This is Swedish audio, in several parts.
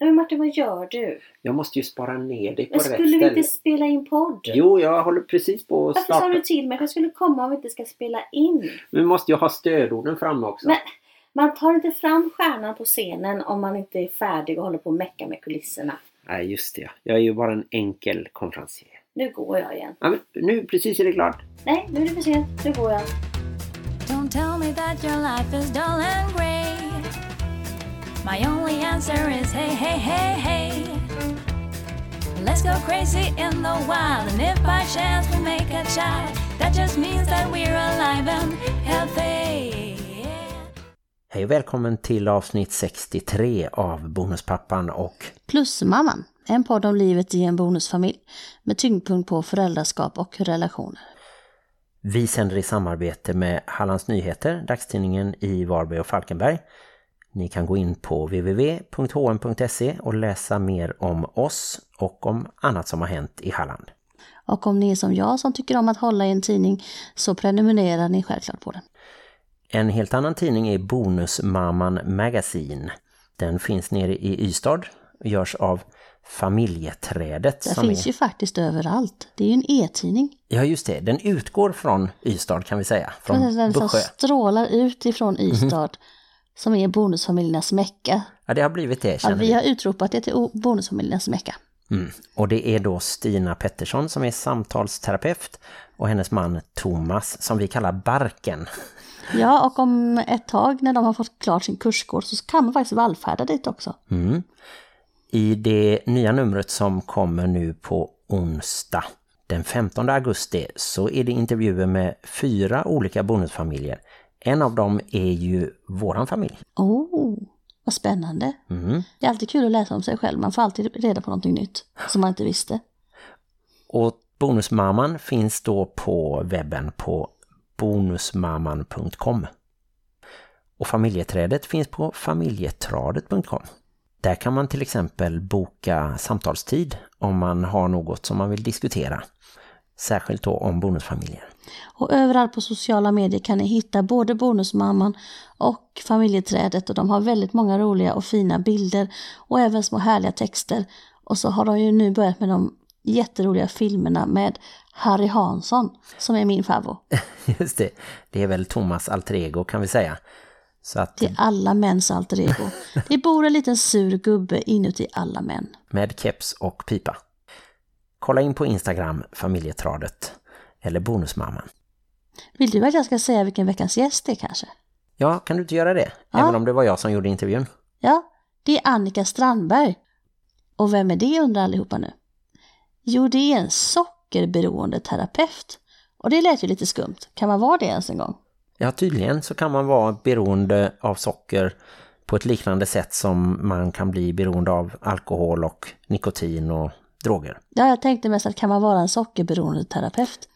Men Martin, vad gör du? Jag måste ju spara ner dig på Jag rätt skulle vi inte spela in podd? Jo, jag håller precis på att Varför sa starta. du till mig att jag skulle komma om vi inte ska spela in? Vi måste ju ha stödorden framme också. Men man tar inte fram stjärnan på scenen om man inte är färdig och håller på att mecka med kulisserna. Nej, just det. Jag är ju bara en enkel konferencier. Nu går jag igen. Ja, men nu precis är det klart. Nej, nu är det för sent. Nu går jag. Don't tell me that your life is dull and grey. My only answer is hey, hey, hey, hey. Let's go crazy in the wild, and if by chance we make a child, that just means that we're alive and healthy. Hej och välkommen till avsnitt 63 av Bonuspappan och Plusmamman, en podd om livet i en bonusfamilj med tyngdpunkt på föräldraskap och relationer. vi sänder i samarbete med Hallands Nyheter, dagstidningen i Varberg och Falkenberg. Ni kan gå in på www.hm.se och läsa mer om oss och om annat som har hänt i Halland. Och om ni är som jag som tycker om att hålla i en tidning så prenumererar ni självklart på den. En helt annan tidning är Bonusmamman Magazine. Den finns nere i Ystad och görs av Familjeträdet. Den finns är... ju faktiskt överallt. Det är ju en e-tidning. Ja just det, den utgår från Ystad kan vi säga. Från Den som Bussjö. strålar ut ifrån Ystad som är bonusfamiljernas mecka. Ja det har blivit det Ja, vi har utropat det till bonusfamiljernas mecka. Mm. Och det är då Stina Pettersson som är samtalsterapeut och hennes man Thomas som vi kallar Barken. Ja, och om ett tag när de har fått klart sin kursgård så kan man faktiskt vallfärda dit också. Mm. I det nya numret som kommer nu på onsdag den 15 augusti så är det intervjuer med fyra olika bonusfamiljer. En av dem är ju våran familj. Oh, vad spännande. Mm. Det är alltid kul att läsa om sig själv. Man får alltid reda på någonting nytt som man inte visste. Och Bonusmamman finns då på webben på bonusmamman.com. Och familjeträdet finns på familjetradet.com. Där kan man till exempel boka samtalstid om man har något som man vill diskutera. Särskilt då om bonusfamiljer. Och överallt på sociala medier kan ni hitta både Bonusmamman och familjeträdet och de har väldigt många roliga och fina bilder och även små härliga texter. Och så har de ju nu börjat med de jätteroliga filmerna med Harry Hansson som är min favvo. Just det, det är väl Thomas alter ego kan vi säga. Så att Det är alla mäns alter ego. Det bor en liten sur gubbe inuti alla män. med keps och pipa. Kolla in på Instagram familjetradet eller bonusmamman. Vill du att jag ska säga vilken veckans gäst det är kanske? Ja, kan du inte göra det? Ja. Även om det var jag som gjorde intervjun. Ja, det är Annika Strandberg. Och vem är det undrar allihopa nu? Jo, det är en sockerberoende terapeut. Och det lät ju lite skumt. Kan man vara det ens en gång? Ja, tydligen så kan man vara beroende av socker på ett liknande sätt som man kan bli beroende av alkohol och nikotin och droger. Ja, jag tänkte mest att kan man vara en sockerberoende terapeut?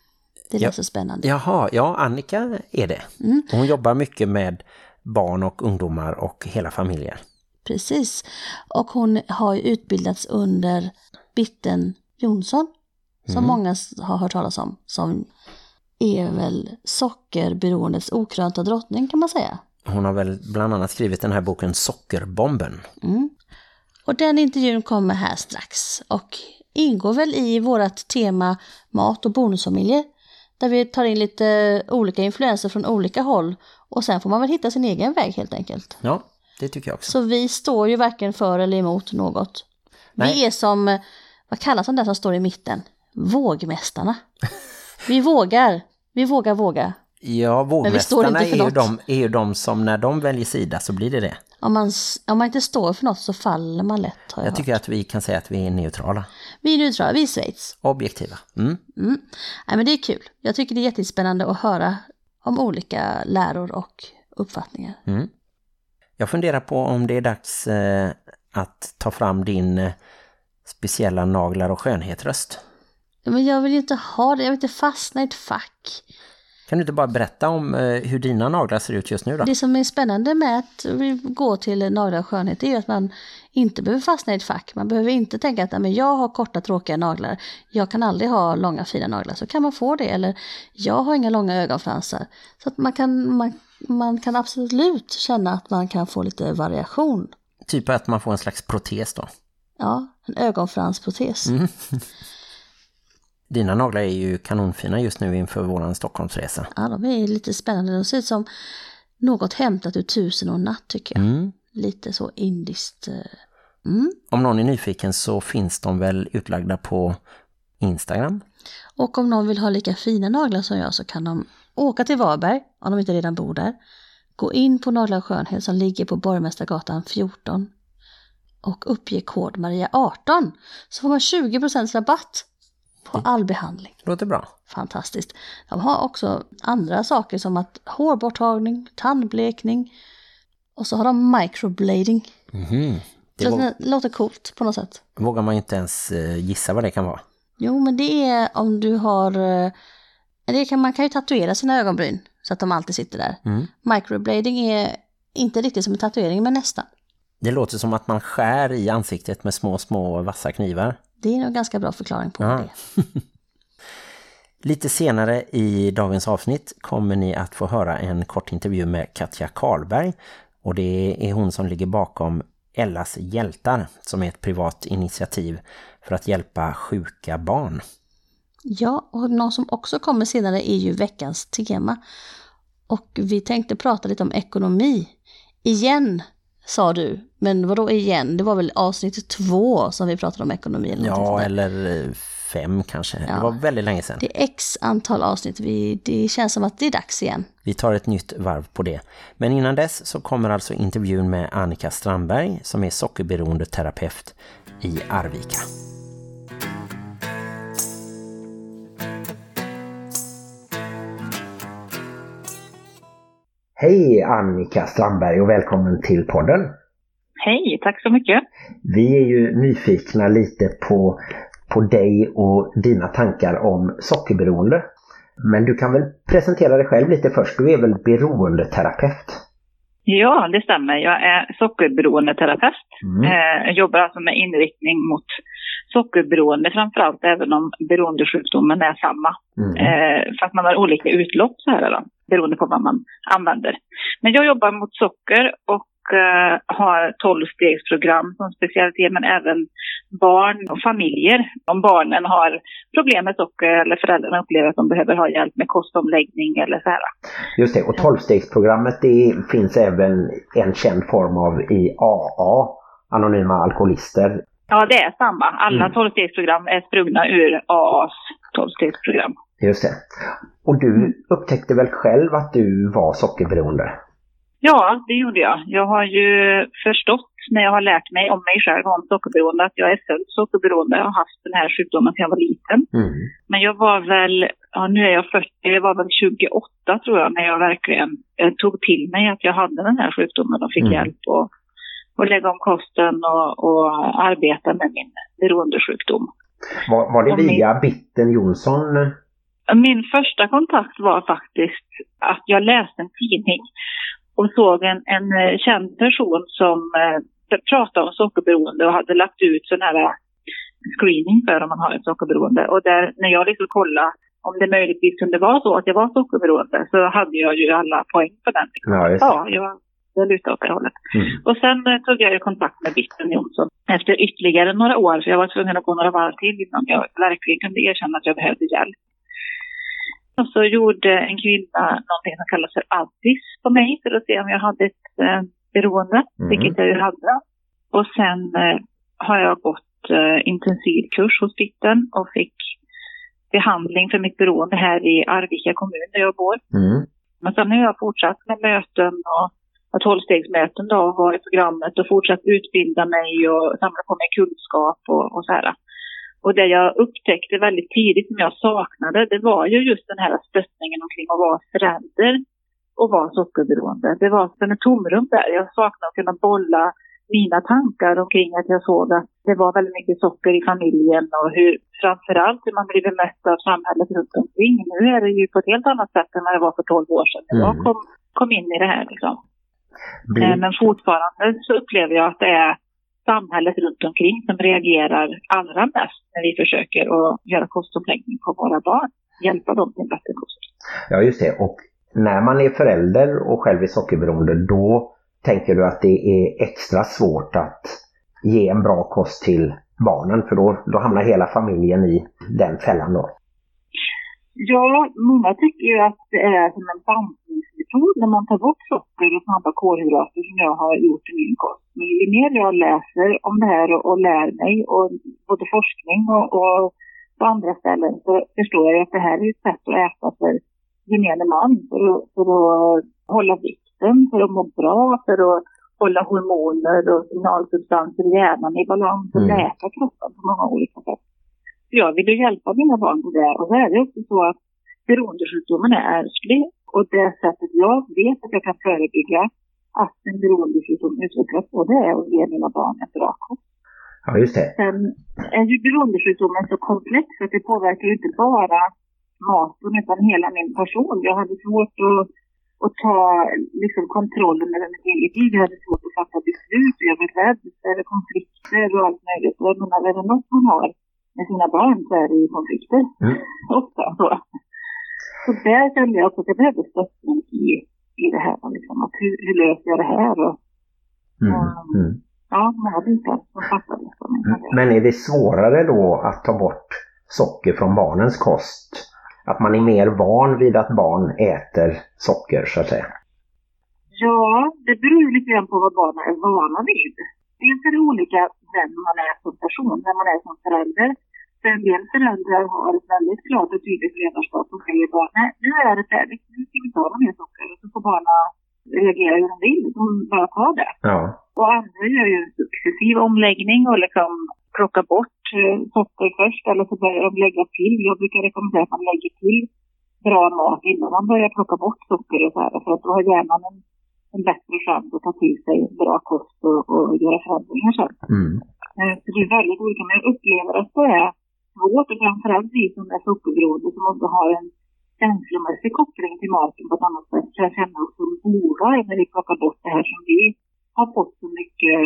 Det lät Ja. så spännande. Jaha, ja Annika är det. Mm. Hon jobbar mycket med barn och ungdomar och hela familjer. Precis. Och hon har utbildats under Bitten Jonsson, som Mm. många har hört talas om, som är väl sockerberoendets okrönta drottning kan man säga. Hon har väl bland annat skrivit den här boken Sockerbomben. Mm. Och den intervjun kommer här strax och ingår väl i vårt tema mat och bonusfamiljer. Där vi tar in lite olika influenser från olika håll och sen får man väl hitta sin egen väg helt enkelt. Ja, det tycker jag också. Så vi står ju varken för eller emot något. Nej. Vi är som, eh, vad kallas de där som står i mitten? Vågmästarna. Vi vågar, vi vågar våga. Ja, vågmästarna är ju, de, är ju de som när de väljer sida så blir det det. Om man, om man inte står för något så faller man lätt. Har jag Jag tycker att vi kan säga att vi är neutrala, Vi är neutrala, vi är Schweiz. objektiva. Mm. Mm. Nej, men det är kul. Jag tycker det är jättespännande att höra om olika läror och uppfattningar. Mm. Jag funderar på om det är dags eh, att ta fram din eh, speciella naglar och skönhetröst. Men jag vill ju inte ha det, jag vill inte fastna i ett fack. Kan du inte bara berätta om eh, hur dina naglar ser ut just nu då? Det som är spännande med att går till naglar och skönhet är att man inte behöver fastna i ett fack. Man behöver inte tänka att "Nej, men jag har korta tråkiga naglar. Jag kan aldrig ha långa fina naglar. Så kan man få det. Eller jag har inga långa ögonfransar. Så att man kan, man, man kan absolut känna att man kan få lite variation. typ att man får en slags protes då. Ja, en ögonfransprotes. Mm. Dina naglar är ju kanonfina just nu inför våran Stockholmsresa. Ja, de är lite spännande. De ser ut som något hämtat ur tusen och natt tycker jag. Mm. Lite så indiskt. eh, Mm. Om någon är nyfiken så finns de väl utlagda på Instagram. Och om någon vill ha lika fina naglar som jag så kan de åka till Varberg, om de inte redan bor där. Gå in på Naglar Skönhet som ligger på Borgmästargatan 14. Och uppge kod Maria 18 så får man 20% rabatt på all behandling. Låter bra. Fantastiskt. De har också andra saker som att hårborttagning, tandblekning och så har de microblading. Mhm. Det vå- det låter coolt på något sätt. vågar man inte ens eh, gissa vad det kan vara. Jo, men det är om du har... eh, Det kan, man kan ju tatuera sina ögonbryn så att de alltid sitter där. Mm. Microblading är inte riktigt som en tatuering, men nästan. Det låter som att man skär i ansiktet med små, små vassa knivar. Det är nog en ganska bra förklaring på Ja. det. Lite senare i dagens avsnitt kommer ni att få höra en kort intervju med Katja Karlberg. Och det är hon som ligger bakom Ellas hjältar som är ett privat initiativ för att hjälpa sjuka barn. Ja, och någon som också kommer senare är ju veckans tema. Och vi tänkte prata lite om ekonomi. Igen, sa du. Men vadå igen? Det var väl avsnitt två som vi pratade om ekonomi eller Ja, eller eh, fem kanske. Det Ja. var väldigt länge sedan. Det är x antal avsnitt. Vi, det känns som att det är dags igen. Vi tar ett nytt varv på det. Men innan dess så kommer alltså intervjun med Annika Strandberg som är sockerberoende terapeut i Arvika. Hej Annika Strandberg och välkommen till podden. Hej, tack så mycket. Vi är ju nyfikna lite på, på dig och dina tankar om sockerberoende. Men du kan väl presentera dig själv lite först. Du är väl beroendeterapeut? Ja, det stämmer. Jag är sockerberoendeterapeut. Mm. Eh, jag jobbar alltså med inriktning mot sockerberoende framförallt, även om beroendesjukdomen är samma. Mm. Eh, fast man har olika utlopp så här då, beroende på vad man använder. Men jag jobbar mot socker och eh, har 12-stegsprogram som specialitet, men även barn och familjer. Om barnen har problem med socker eller föräldrarna upplever att de behöver ha hjälp med kostomläggning eller så här. Just det, och 12-stegsprogrammet det finns även en känd form av i AA, Anonyma Alkoholister. Ja, det är samma. Alla Mm. 12-stegsprogram är sprungna ur AAs 12-stegsprogram. Just det. Och du upptäckte väl själv att du var sockerberoende? Ja, det gjorde jag. Jag har ju förstått när jag har lärt mig om mig själv om sockerberoende att jag är född sockerberoende. Jag har haft den här sjukdomen sedan jag var liten. Mm. Men jag var väl, ja nu är jag 40, jag var väl 28 tror jag när jag verkligen eh, tog till mig att jag hade den här sjukdomen och fick Mm. hjälp och, och lägga om kosten och, och arbeta med min beroendesjukdom. Var, var det Och min- via Bitten Jonsson? Min första kontakt var faktiskt att jag läste en tidning och såg en, en eh, känd person som eh, pratade om sockerberoende och hade lagt ut sån här eh, screening för om man har ett sockerberoende. Och där, när jag liksom kollade om det möjligtvis kunde vara så att jag var sockerberoende så hade jag ju alla poäng på den. Det. Ja, jag, jag lutade åt det hållet. Mm. Och sen eh, tog jag ju kontakt med Bitten Jonsson efter ytterligare några år, för jag var tvungen att gå några varv till innan jag verkligen kunde erkänna att jag behövde hjälp. Och så gjorde en kvinna någonting som kallas för addis på mig för att se om jag hade ett eh, beroende, Mhm. vilket jag ju hade. Och sen eh, har jag gått eh, intensivkurs hos Bitten och fick behandling för mitt beroende här i Arvika kommun där jag bor. Mm. Men sen har jag fortsatt med möten och och tolvstegsmöten då och var i programmet och fortsatt utbilda mig och samla på mig kunskap och, och så här. Och det jag upptäckte väldigt tidigt som jag saknade, det var ju just den här stöttningen omkring att vara förälder och vara sockerberoende. Det var som ett tomrum där. Jag saknade att kunna bolla mina tankar omkring att jag såg att det var väldigt mycket socker i familjen och hur framförallt hur man blir bemött av samhället runt omkring. Nu är det ju på ett helt annat sätt än vad det var för 12 år sedan när jag Mm. kom, kom in i det här. Liksom. Eh, Blir, Men fortfarande så upplever jag att det är samhället runt omkring som reagerar allra mest när vi försöker att göra kostomläggning på våra barn. Hjälpa dem till en bättre kost. ja, just det. Och när man är förälder och själv är sockerberoende, då tänker du att det är extra svårt att ge en bra kost till barnen för då, då hamnar hela familjen i den fällan då? Ja, många tycker ju att det är som en bantningsmetod när man tar bort socker och snabba kolhydrater som jag har gjort i min kost. Men ju mer jag läser om det här och, och lär mig, och både forskning och, och på andra ställen, så förstår jag att det här är ett sätt att äta för gemene man. För för att hålla vikten, för att må bra, för att hålla hormoner och signalsubstanser i hjärnan i balans och Mm. läka kroppen på många olika sätt. Så jag vill ju hjälpa mina barn med det. Och då är det också så att beroendesjukdomen är ärftlig. Och det sättet jag vet att jag kan förebygga att en beroendesjukdom utvecklas på, det är att ge mina barn en bra kost. Ja, just det. Sen är ju beroendesjukdomen så komplex att det påverkar ju inte bara maten utan hela min person. Jag hade svårt att, att ta liksom, kontrollen över mitt eget liv. Jag hade svårt att fatta beslut. Jag var rädd för konflikter och allt möjligt. Och jag menar, är det något man har med sina barn så är det ju konflikter. Mm. Ofta. Så. Så där kände jag också att jag behövde stöttning i, i det här. Liksom, att hur, hur löser jag det här? Och, Mm. Mm. ja, många bitar som fattades. för mig. Men är det svårare då att ta bort socker från barnens kost? Att man är mer van vid att barn äter socker så att säga? Ja, det beror lite grann på vad barnen är vana vid. Dels är det olika vem man är som person, vem man är som förälder. För en del föräldrar har ett väldigt klart och tydligt ledarskap och säger bara nej, nu är det färdigt, nu ska vi ta mer socker. Och så får barnen reagera hur de vill, de bara tar det. Ja. Och andra gör ju en successiv omläggning och liksom plockar bort eh, socker först eller så börjar de lägga till. Jag brukar rekommendera att man lägger till bra mat innan man börjar plocka bort socker och så här. För att då har hjärnan en, en bättre chans att ta till sig bra kost och, och göra förändringar sen. Mm. Eh, Så det är väldigt olika, men jag upplever att det är svårt och framförallt vi som är sockerberoende som också har en känslomässig koppling till maten på ett annat sätt kan känna oss som bovar när vi plockar bort det här som vi har fått så mycket,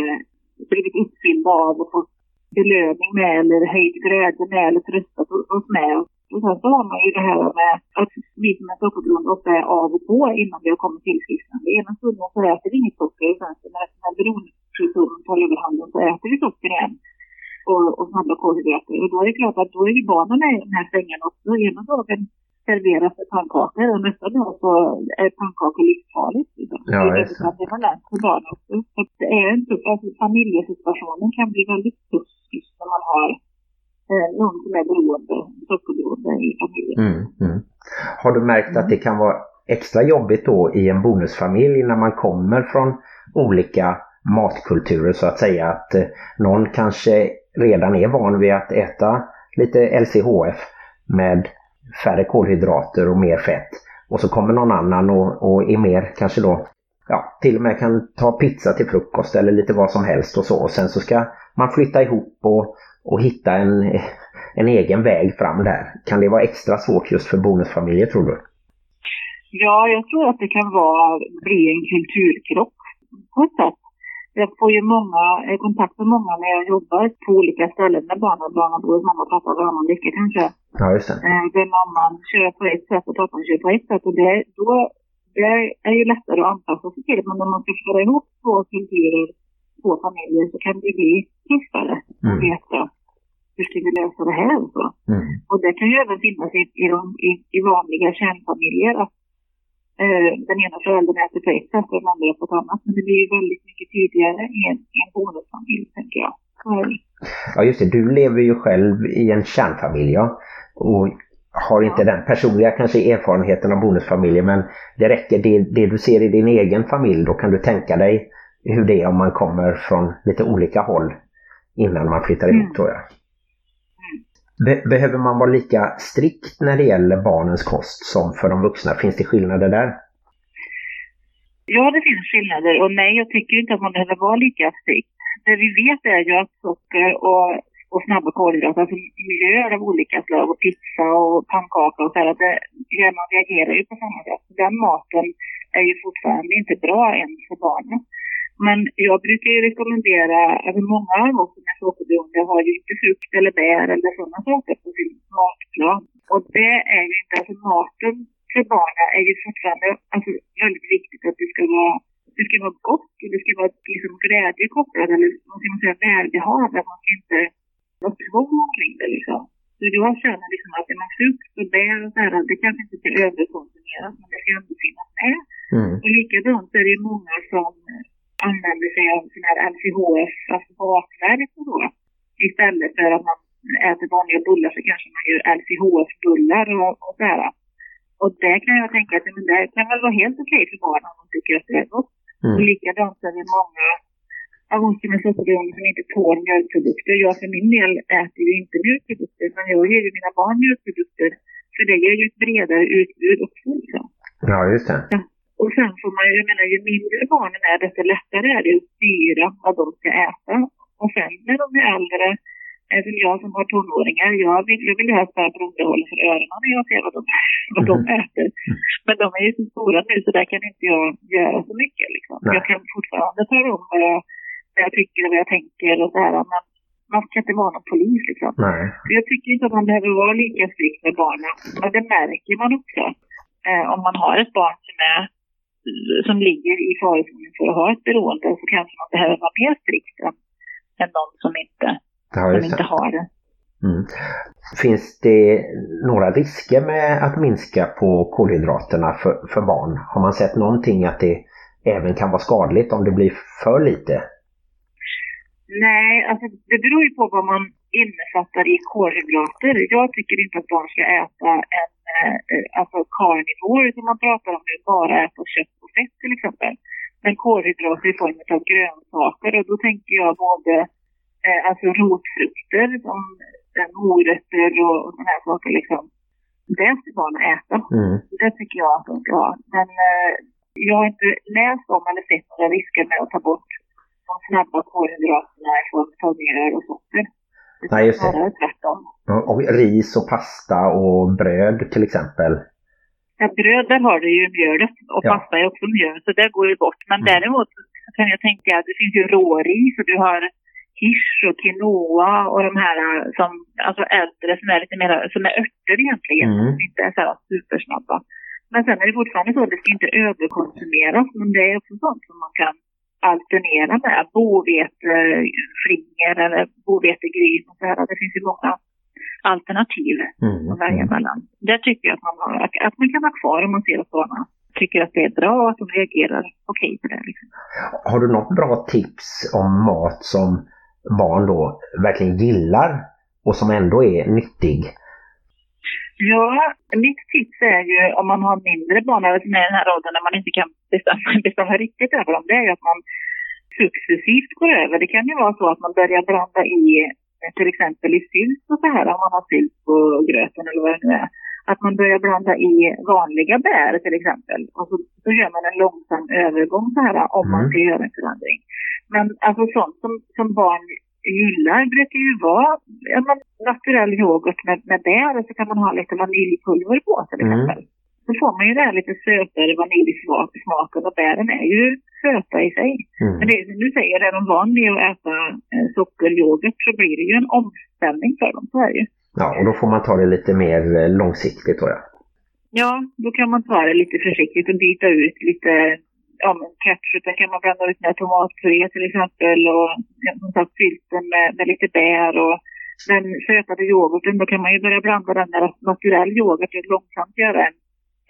blivit uppfyllda av och fått belöning med eller höjd glädje med eller tröstat oss med. Och sen så har man ju det här med att vi som är sockerberoende ofta är av och på innan vi har kommit till tillfrisknande. Ena stunden så äter vi inget socker och sen så när, när beroendesjukdomen tar överhanden så äter vi socker igen och, och snabba kolhydrater. Och då är det klart att då är ju barnen med i den här svängen också. Ena dagen serveras det pannkakor och nästa dag så är pannkakor livsfarligt. Liksom. Ja, det är det. väldigt ambivalent för barn också. Så att det är en tuff, alltså familjesituationen kan bli väldigt tuff just när man har eh, någon som är beroende, sockerberoende i familjen. Mm. Mm. Har du märkt att det kan vara extra jobbigt då i en bonusfamilj när man kommer från olika matkulturer så att säga att eh, någon kanske redan är van vid att äta lite LCHF med färre kolhydrater och mer fett och så kommer någon annan och, och är mer kanske då ja, till och med kan ta pizza till frukost eller lite vad som helst och så och sen så ska man flytta ihop och, och hitta en, en egen väg fram där. Kan det vara extra svårt just för bonusfamiljer tror du? Ja, jag tror att det kan vara, bli en kulturkrock på ett sätt. Jag får ju många, kontakt med många när jag jobbar på olika ställen med barn och barn och bor mamma och pappa varannan vecka kanske. Ja, just det. Eh, Där mamman kör på ett sätt och pappan kör på ett sätt. Och det, då, det är ju lättare att anpassa sig till. Men när man ska föra ihop två kulturer, två familjer, så kan det bli tuffare att Mm. veta hur ska vi lösa det här så. Mm. Och det kan ju även finnas i, i, de, i, i vanliga kärnfamiljer att den ena föräldern äter på ett sätt och den andra på ett annat. Men det blir ju väldigt mycket tydligare i en, i en bonusfamilj, tänker jag. Ja just det, du lever ju själv i en kärnfamilj ja. Och har inte den personliga kanske erfarenheten av bonusfamiljer men det räcker, det, det du ser i din egen familj då kan du tänka dig hur det är om man kommer från lite olika håll innan man flyttar ihop Mm. tror jag. Be behöver man vara lika strikt när det gäller barnens kost som för de vuxna? Finns det skillnader där? Ja, det finns skillnader och nej, jag tycker inte att man behöver vara lika strikt. Det vi vet är ju att socker och, och snabba kolhydrater, alltså mjöl av olika slag och pizza och pannkaka och så här, att det, hjärnan reagerar ju på samma sätt. Den maten är ju fortfarande inte bra ens för barnen. Men jag brukar ju rekommendera, alltså många av oss som är sockerberoende har ju inte frukt eller bär eller sådana saker på sin matplan. Och det är ju inte, alltså maten för barnen är ju fortfarande alltså, väldigt viktigt att det ska vara det ska vara gott och det ska vara liksom glädje kopplad eller vad ska man säga, välbehag. Att man ska inte vara tvång omkring det liksom. Så jag känner liksom att är man frukt och bär och så här, det kanske inte ska överkonsumeras men det ska ändå finnas med. Mm. Och likadant är det ju många som använder sig av sån här LCHF, alltså bakverk och så. Istället för att man äter vanliga bullar så kanske man gör LCHF-bullar och, och så här. Och det kan jag tänka att men det kan väl vara helt okej för barn om de tycker att det är gott. Mm. Och likadant så är det många av oss som är sockerberoende som inte tål mjölkprodukter. Jag för min del äter ju inte mjölkprodukter, men jag ger ju mina barn mjölkprodukter. För det ger ju ett bredare utbud också. Liksom. Ja, just det. Och sen får man ju, jag menar ju mindre barnen är desto lättare är det att styra vad de ska äta. Och sen när de är äldre, eh, som jag som har tonåringar, jag vill, jag vill ju helst bara underhålla för öronen när jag ser vad de, vad de äter. Men de är ju så stora nu så där kan inte jag göra så mycket liksom. Nej. Jag kan fortfarande tala om vad jag, vad jag tycker och vad jag tänker och så här. Men man ska inte vara någon polis liksom. Nej. Jag tycker inte att man behöver vara lika strikt med barnen. Men det märker man också. Eh, om man har ett barn som, är, som ligger i farozonen för att ha ett beroende så kanske man behöver vara mer strikt än, än någon som inte, som inte har det. Mm. Finns det några risker med att minska på kolhydraterna för, för barn? Har man sett någonting att det även kan vara skadligt om det blir för lite? Nej, alltså det beror ju på vad man innefattar i kolhydrater. Jag tycker inte att barn ska äta en eh, alltså carnivore, som man pratar om nu, bara äta kött och fett till exempel. Men kolhydrater i form av grönsaker och då tänker jag både eh, alltså rotfrukter som eh, morötter och, och sådana här saker liksom. Det ska barnen äta. Mm. Det tycker jag att de ska ha. Men eh, jag har inte läst om eller sett några risker med att ta bort de snabba kolhydraterna i form av mjöl och socker. Nej, just det. Tvärtom. Och ris och pasta och bröd till exempel. Ja, bröd, där har du ju mjölet och Ja. pasta är också mjöl, så det går ju bort. Men Mm. däremot så kan jag tänka att det finns ju råris och du har hirs och quinoa och de här som, alltså äldre som är lite mer, som är örter egentligen, Mm. som inte är så här supersnabba. Men sen är det fortfarande så att det ska inte överkonsumeras, men det är också sånt som man kan alternera med. Boveteflingor eller bovetegryn och så här. Det finns ju många alternativ Mm. att välja mellan. Det tycker jag att man, har, att man kan vara kvar om man ser att barnen tycker att det är bra och att de reagerar okej på det. Liksom. Har du något bra tips om mat som barn då verkligen gillar och som ändå är nyttig? Ja, mitt tips är ju om man har mindre barn eller i den här åldern när man inte kan bestämma, bestämma riktigt över dem, det är ju att man successivt går över. Det kan ju vara så att man börjar blanda i till exempel i sylt och så här, om man har sylt på gröten eller vad det nu är. Att man börjar blanda i vanliga bär till exempel. Och så, så gör man en långsam övergång så här om man Mm. ska göra en förändring. Men alltså sånt som, som barn gillar brukar ju vara men, naturell yoghurt med, med bär och så kan man ha lite vaniljpulver på till Mm. exempel. Så får man ju det här lite sötare vaniljsmaken och bären är ju söta i sig. Mm. Men det är som du säger, är de van vid att äta eh, sockeryoghurt så blir det ju en omställning för dem. Så är det ju. Ja, och då får man ta det lite mer eh, långsiktigt tror jag. Ja, då kan man ta det lite försiktigt och byta ut lite ja, men ketchup. Där kan man blanda ut med tomatpuré till exempel och som sagt sylten med, med lite bär och den sötade yoghurten. Då kan man ju börja blanda den med naturell yoghurt och långsamt göra en,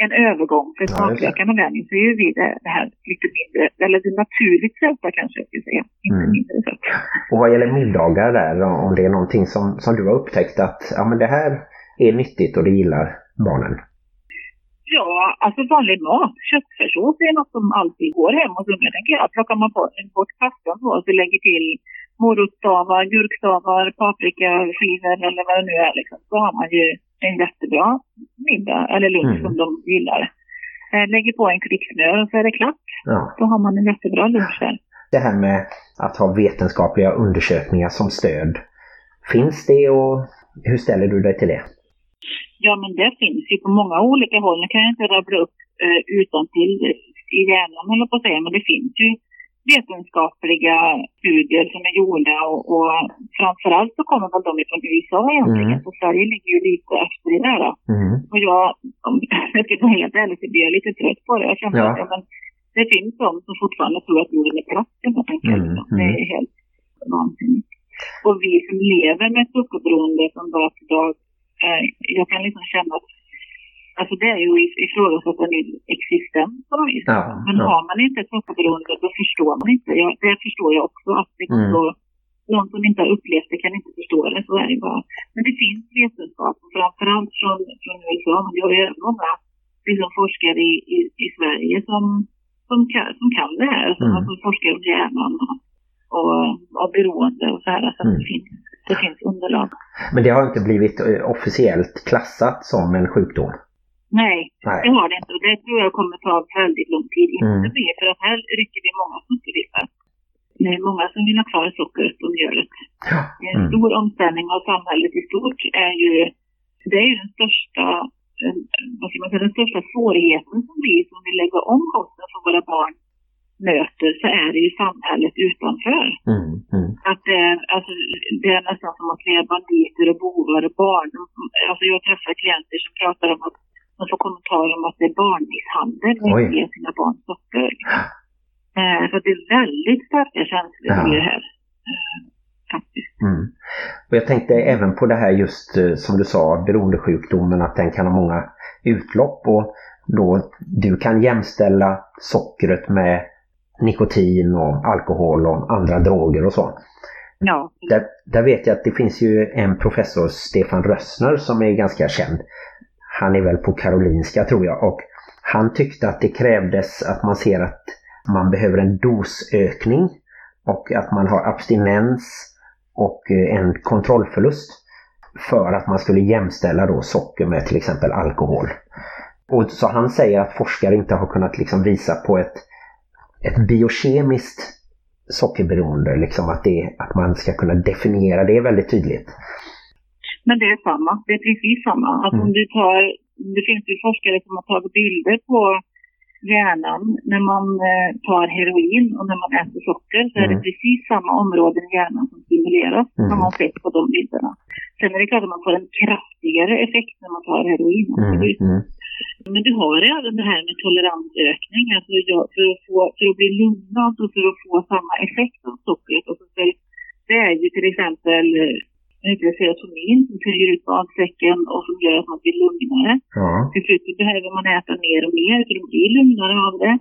en övergång. För smaklökarna vänjer sig ju vid det, det här lite mindre, eller det naturligt söta kanske jag skulle säga. Inte Mm. mindre sött. Och vad gäller middagar där, om det är någonting som, som du har upptäckt att ja, men det här är nyttigt och det gillar barnen. Ja, alltså vanlig mat. Köttfärssås är något som alltid går hem hos unga, tänker jag. Plockar man bort, pastan då och så lägger till morotstavar, gurkstavar, paprikaskivor eller vad det nu är liksom, så har man ju en jättebra middag eller lunch Mm. som de gillar. Eh, Lägger på en klick smör och så är det klart. Ja. Då har man en jättebra lunch där. Det här med att ha vetenskapliga undersökningar som stöd. Finns det och hur ställer du dig till det? Ja, men det finns ju på många olika håll. Nu kan jag inte rabbla upp eh, utan till i hjärnan, eller på att säga, men det finns ju vetenskapliga studier som är gjorda och, och framförallt så kommer väl de ifrån USA egentligen, Mm. så Sverige ligger ju lite efter i det då. Mm. Och jag, om jag ska vara helt ärlig så blir jag lite trött på det. Jag känner Ja. att men, det finns de som fortfarande tror att jorden är platt man tänka. Mm, liksom. Det är helt vansinnigt. Och vi som lever med sockerberoende från dag till dag, eh, jag kan liksom känna att Alltså det är ju i- ifrågasätta min existens på något vis. Ja, Men ja. har man inte ett sockerberoende då förstår man inte. Jag, det förstår jag också. Att det Mm. så, någon som inte har upplevt det kan inte förstå det. Så är det bara. Men det finns vetenskap, framförallt från, från USA. Men jag har många liksom, forskare i, i, i Sverige som, som, kan, som kan det här. Som Mm. alltså, forskar om hjärnan och, och, beroende och så här. Så att Mm. det, finns, det finns underlag. Men det har inte blivit eh, officiellt klassat som en sjukdom. Nej, Nej. det har det inte. Och det tror jag kommer ta väldigt lång tid innan Mm. det blir. För att här rycker vi många sockerbitar. Det är många som vill ha kvar sockret och mjölet. Ja. En Mm. stor omställning av samhället i stort är ju, det är ju den största, eh, vad ska man säga, den största svårigheten som vi som vill lägga om kosten för våra barn möter så är det ju samhället utanför. Mm. Mm. Att det, är, alltså, det är nästan som att vi är banditer och bovar och barn. Alltså jag träffar klienter som pratar om att de får kommentarer om att det är barnmisshandel när de ger sina barn socker. Eh, så det är väldigt starka känslor Ja. i det här. Eh, faktiskt. Mm. Och jag tänkte även på det här just eh, som du sa, beroendesjukdomen, att den kan ha många utlopp och då du kan jämställa sockret med nikotin och alkohol och andra droger och så. Ja. Där, där vet jag att det finns ju en professor, Stefan Rössner, som är ganska känd. Han är väl på Karolinska tror jag och han tyckte att det krävdes att man ser att man behöver en dosökning och att man har abstinens och eh, en kontrollförlust för att man skulle jämställa då socker med till exempel alkohol. Och så han säger att forskare inte har kunnat liksom visa på ett, ett biokemiskt sockerberoende, liksom att, det, att man ska kunna definiera det väldigt tydligt. Men det är samma. Det är precis samma. Alltså Mm. om du tar, det finns ju forskare som har tagit bilder på hjärnan när man eh, tar heroin och när man äter socker så är det Mm. precis samma områden i hjärnan som stimuleras Mm. som man sett på de bilderna. Sen är det klart att man får en kraftigare effekt när man tar heroin. Mm, mm, Men du har ju även det här med toleransökning. Alltså för, att få, för att bli lugnad och för att få samma effekt av sockret. Och så för, det är ju till exempel eh, heter det, serotonin som töjer ut magsäcken och som gör att man blir lugnare. ja. Till slut behöver man äta mer och mer för att bli lugnare av det.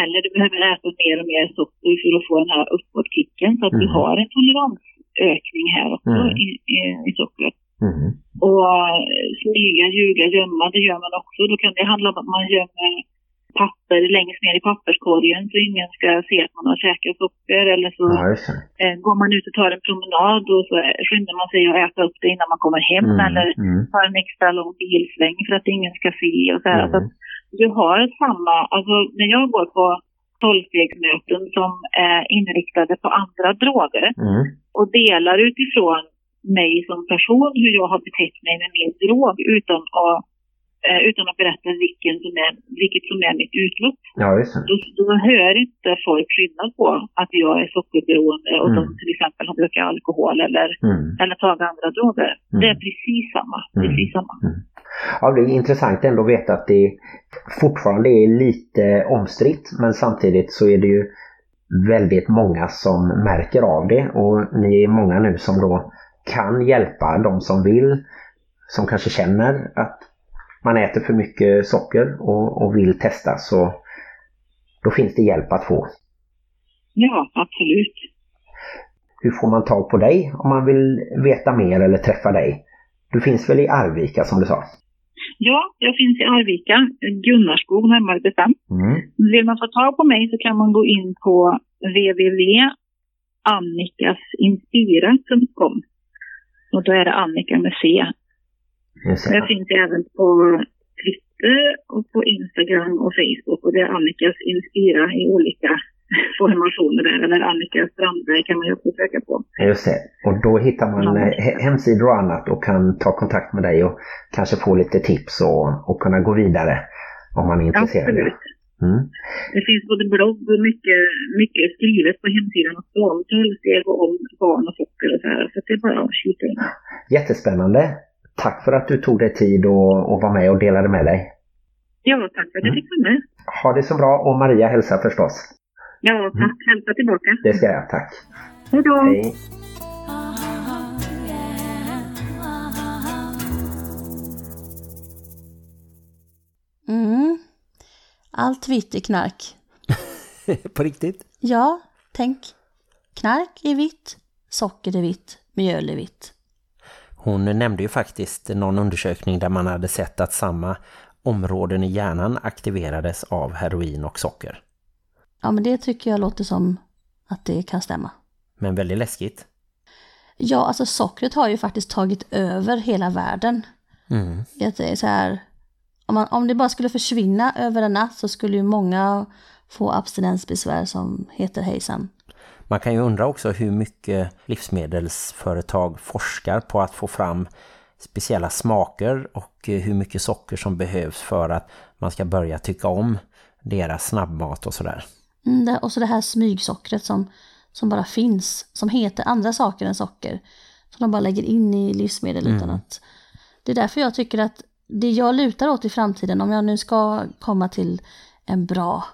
Eller du behöver äta mer och mer socker för att få den här uppåtkicken. Så att du Mm. har en toleransökning här också Mm. i, i, i sockret. Mm, Och eh, smyga, ljuga, gömma, det gör man också. Då kan det handla om att man gömmer papper längst ner i papperskorgen så ingen ska se att man har käkat socker. Eller så ja, eh, går man ut och tar en promenad och så skyndar man sig att äta upp det innan man kommer hem. Mm, Eller mm, tar en extra lång bilsväng för att ingen ska se. Och så här. Mm. Så att du har samma, alltså när jag går på tolvstegsmöten som är inriktade på andra droger mm, och delar utifrån mig som person, hur jag har betett mig med min drog utan att, eh, utan att berätta vilken som är, vilket som är mitt utlopp. ja. Då, då hör inte folk skillnad på att jag är sockerberoende och Mm. de till exempel har druckit alkohol eller, Mm. eller tagit andra droger. Mm. Det är precis samma. Precis samma. Ja, det är intressant ändå att veta att det fortfarande är lite omstritt men samtidigt så är det ju väldigt många som märker av det och ni är många nu som då kan hjälpa de som vill, som kanske känner att man äter för mycket socker och, och vill testa så då finns det hjälp att få. Ja, absolut. Hur får man tag på dig om man vill veta mer eller träffa dig? Du finns väl i Arvika som du sa? Ja, jag finns i Arvika, Gunnarskog närmare bestämt. Mm. Vill man få tag på mig så kan man gå in på www.annikasinspira.com och då är det Annika med C. Det. Jag finns även på Twitter och på Instagram och Facebook och det är Annikas Inspira i olika formationer där. Eller Annika Strandberg kan man ju också söka på. Just det. Och då hittar man Ja. eh, he- hemsidor och annat och kan ta kontakt med dig och kanske få lite tips och, och kunna gå vidare om man är intresserad. Absolut. Mm. Det finns både blogg och mycket, mycket skrivet på hemsidan också om tolvsteg och om barn och socker och så här. Så det är bara att kika in. Jättespännande. Tack för att du tog dig tid och, och var med och delade med dig. Ja, tack för att jag fick vara med. Ha det så bra och Maria hälsar förstås. Ja, tack. Hälsa tillbaka. Det ska jag, tack. Hej då. Hej. Mm. Allt vitt är knark. På riktigt? Ja, tänk. Knark är vitt, socker är vitt, mjöl är vitt. Hon nämnde ju faktiskt någon undersökning där man hade sett att samma områden i hjärnan aktiverades av heroin och socker. Ja, men det tycker jag låter som att det kan stämma. Men väldigt läskigt. Ja, alltså sockret har ju faktiskt tagit över hela världen. Mm. Det är så här, om, man, om det bara skulle försvinna över en natt så skulle ju många få abstinensbesvär som heter hejsan. Man kan ju undra också hur mycket livsmedelsföretag forskar på att få fram speciella smaker och eh, hur mycket socker som behövs för att man ska börja tycka om deras snabbmat och sådär. Mm, och så det här smygsockret som, som bara finns, som heter andra saker än socker. Som de bara lägger in i livsmedel utan att... Det är därför jag tycker att det jag lutar åt i framtiden, om jag nu ska komma till en bra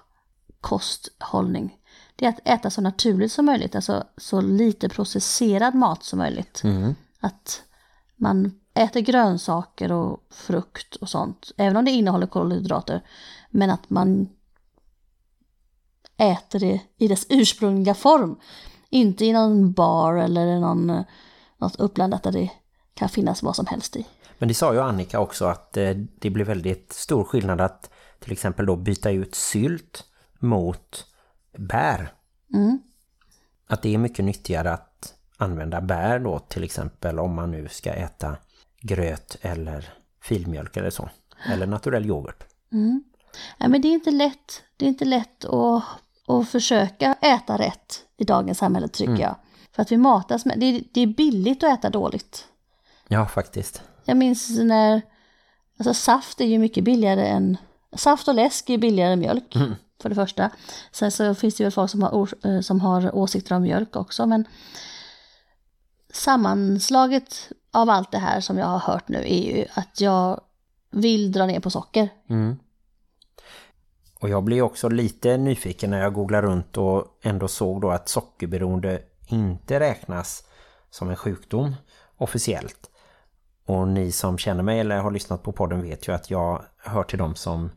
kosthållning, det är att äta så naturligt som möjligt, alltså så lite processerad mat som möjligt. Mm. Att man äter grönsaker och frukt och sånt, även om det innehåller kolhydrater, men att man äter det i dess ursprungliga form. Inte i någon bar eller någon, något uppblandat där det kan finnas vad som helst i. Men det sa ju Annika också att eh, det blir väldigt stor skillnad att till exempel då byta ut sylt mot bär. Mm. Att det är mycket nyttigare att använda bär då till exempel om man nu ska äta gröt eller filmjölk eller så. Eller naturell yoghurt. Mm. Ja, men det är inte lätt, det är inte lätt att, att försöka äta rätt i dagens samhälle tycker jag. För att vi matas med, det är, det är billigt att äta dåligt. Ja, faktiskt. Jag minns när, alltså saft är ju mycket billigare än, saft och läsk är billigare än mjölk. För det första. Sen så finns det ju folk som har, eh, som har åsikter om mjölk också. Men sammanslaget av allt det här som jag har hört nu är ju att jag vill dra ner på socker. Mm. Och jag blev också lite nyfiken när jag googlade runt och ändå såg då att sockerberoende inte räknas som en sjukdom officiellt. Och ni som känner mig eller har lyssnat på podden vet ju att jag hör till dem som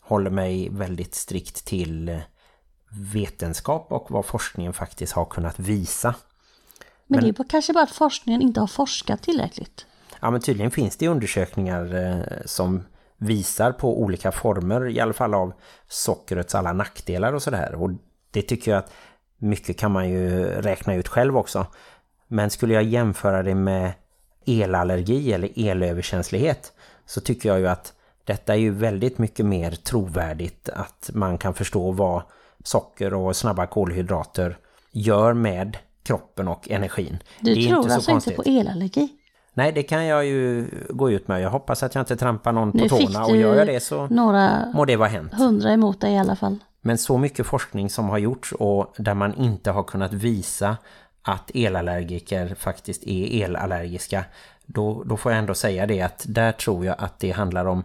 håller mig väldigt strikt till vetenskap och vad forskningen faktiskt har kunnat visa. Men, det är kanske bara att forskningen inte har forskat tillräckligt. Ja men tydligen finns det undersökningar eh, som visar på olika former i alla fall av sockrets alla nackdelar och sådär. Och det tycker jag att mycket kan man ju räkna ut själv också. Men skulle jag jämföra det med elallergi eller elöverkänslighet så tycker jag ju att detta är ju väldigt mycket mer trovärdigt att man kan förstå vad socker och snabba kolhydrater gör med kroppen och energin. Du det tror inte så alltså konstigt. inte på elallergi? Nej, det kan jag ju gå ut med. Jag hoppas att jag inte trampar någon Nu på tårna och gör jag det så några må det vara hänt. hundra emot dig i alla fall. Men så mycket forskning som har gjorts och där man inte har kunnat visa att elallergiker faktiskt är elallergiska då, då får jag ändå säga det att där tror jag att det handlar om